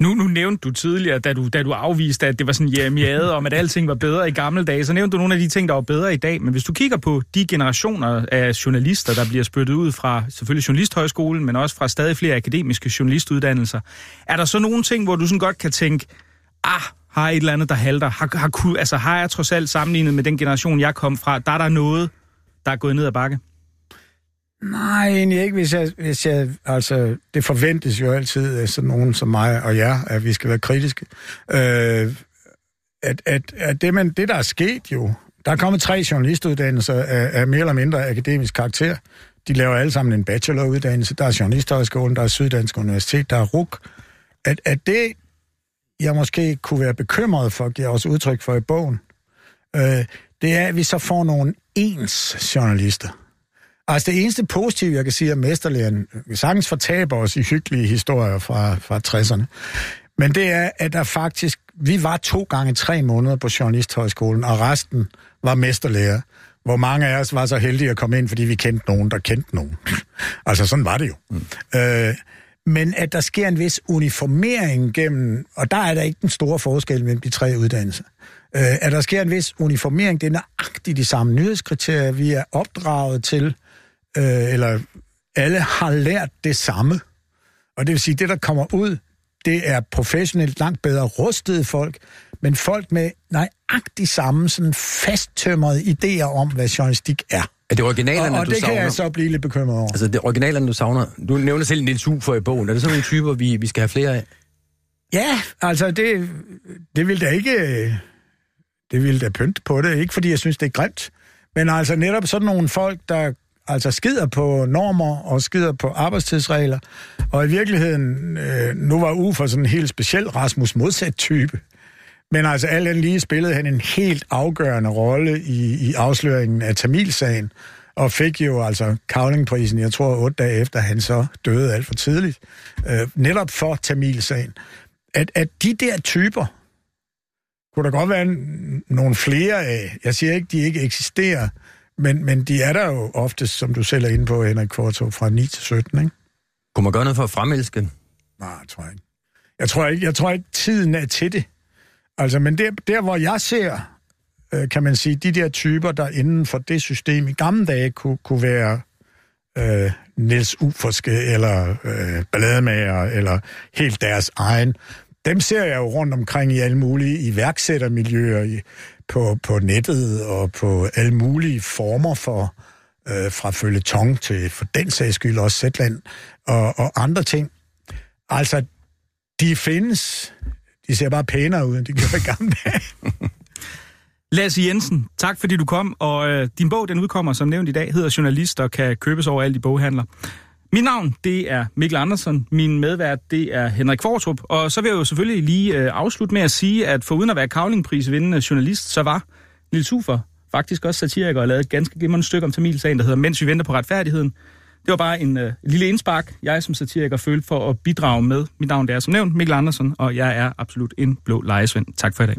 D: Nu, nu nævnte du tidligere, da du, da du afviste, at det var sådan jeremiade om, at alting var bedre i gamle dage, så nævnte du nogle af de ting, der var bedre i dag. Men hvis du kigger på de generationer af journalister, der bliver spyttet ud fra selvfølgelig Journalisthøjskolen, men også fra stadig flere akademiske journalistuddannelser, er der så nogle ting, hvor du sådan godt kan tænke, ah, har et eller andet, der halter? Har, har, ku- altså, har jeg trods alt sammenlignet med den generation, jeg kom fra, der er der noget, der er gået ned ad bakke?
G: Nej, egentlig ikke, hvis jeg, hvis jeg, altså, det forventes jo altid af sådan nogen som mig og jer, at vi skal være kritiske. Øh, at, at, at det, man, det, der er sket jo, der er kommet tre journalistuddannelser af, af mere eller mindre akademisk karakter. De laver alle sammen en bacheloruddannelse. Der er Journalisthøjskolen, der er Syddansk Universitet, der er RUK. At, at det, jeg måske kunne være bekymret for, giver også udtryk for i bogen, øh, det er, at vi så får nogle ens journalister. Altså det eneste positive, jeg kan sige om mesterlæren, vi sagtens fortaber os i hyggelige historier fra, fra 60'erne, men det er, at der faktisk, vi var to gange tre måneder på Journalisthøjskolen, og resten var mesterlærer, hvor mange af os var så heldige at komme ind, fordi vi kendte nogen, der kendte nogen. (laughs) altså sådan var det jo. Mm. Øh, men at der sker en vis uniformering gennem, og der er der ikke den store forskel mellem de tre uddannelser, øh, at der sker en vis uniformering, det er nøjagtigt de samme nyhedskriterier, vi er opdraget til, øh, eller alle har lært det samme. Og det vil sige, det der kommer ud, det er professionelt langt bedre rustede folk, men folk med nøjagtigt samme sådan fasttømrede idéer om, hvad journalistik er.
C: Er det originalerne,
G: Og, og
C: du
G: det kan
C: savner?
G: jeg så blive lidt bekymret over.
C: Altså, det originalerne, du savner... Du nævner selv Niels Ufer i bogen. Er det sådan nogle typer, vi, vi skal have flere af?
G: Ja, altså det, det vil da ikke... Det vil da pynte på det. Ikke fordi jeg synes, det er grimt. Men altså netop sådan nogle folk, der altså skider på normer og skider på arbejdstidsregler. Og i virkeligheden, øh, nu var Ufer sådan en helt speciel Rasmus modsat type. Men altså alt andet lige spillede han en helt afgørende rolle i, i afsløringen af Tamilsagen, og fik jo altså Kavlingprisen, jeg tror otte dage efter, han så døde alt for tidligt, øh, netop for Tamilsagen. At, at de der typer, kunne der godt være en, nogle flere af, jeg siger ikke, de ikke eksisterer, men, men de er der jo oftest, som du selv er inde på, Henrik Kvartov, fra 9 til 17, ikke?
C: Kunne man gøre noget for at fremelske?
G: Nej, jeg tror ikke. Jeg tror ikke, jeg tror ikke tiden er til det. Altså, men der, der hvor jeg ser, øh, kan man sige, de der typer, der inden for det system i gamle dage kunne, kunne være øh, Niels Uforske, eller øh, ballademager, eller helt deres egen, dem ser jeg jo rundt omkring i alle mulige iværksættermiljøer, i, på, på nettet og på alle mulige former for, øh, fra følgetong til for den sags skyld også Zetland og, og andre ting. Altså, de findes. De ser bare pænere ud, end de (laughs) gjorde i gamle dage.
D: Lasse Jensen, tak fordi du kom, og øh, din bog, den udkommer som nævnt i dag, hedder Journalist og kan købes over alle de boghandler. Mit navn, det er Mikkel Andersen. Min medvært, det er Henrik Fortrup. Og så vil jeg jo selvfølgelig lige øh, afslutte med at sige, at for uden at være kavlingprisvindende journalist, så var Nils Ufer faktisk også satiriker og lavede et ganske glimrende stykke om Tamilsagen, der hedder Mens vi venter på retfærdigheden. Det var bare en øh, lille indspark, jeg som satiriker følte for at bidrage med. Mit navn det er som nævnt Mikkel Andersen, og jeg er absolut en blå lejesvend. Tak for i dag.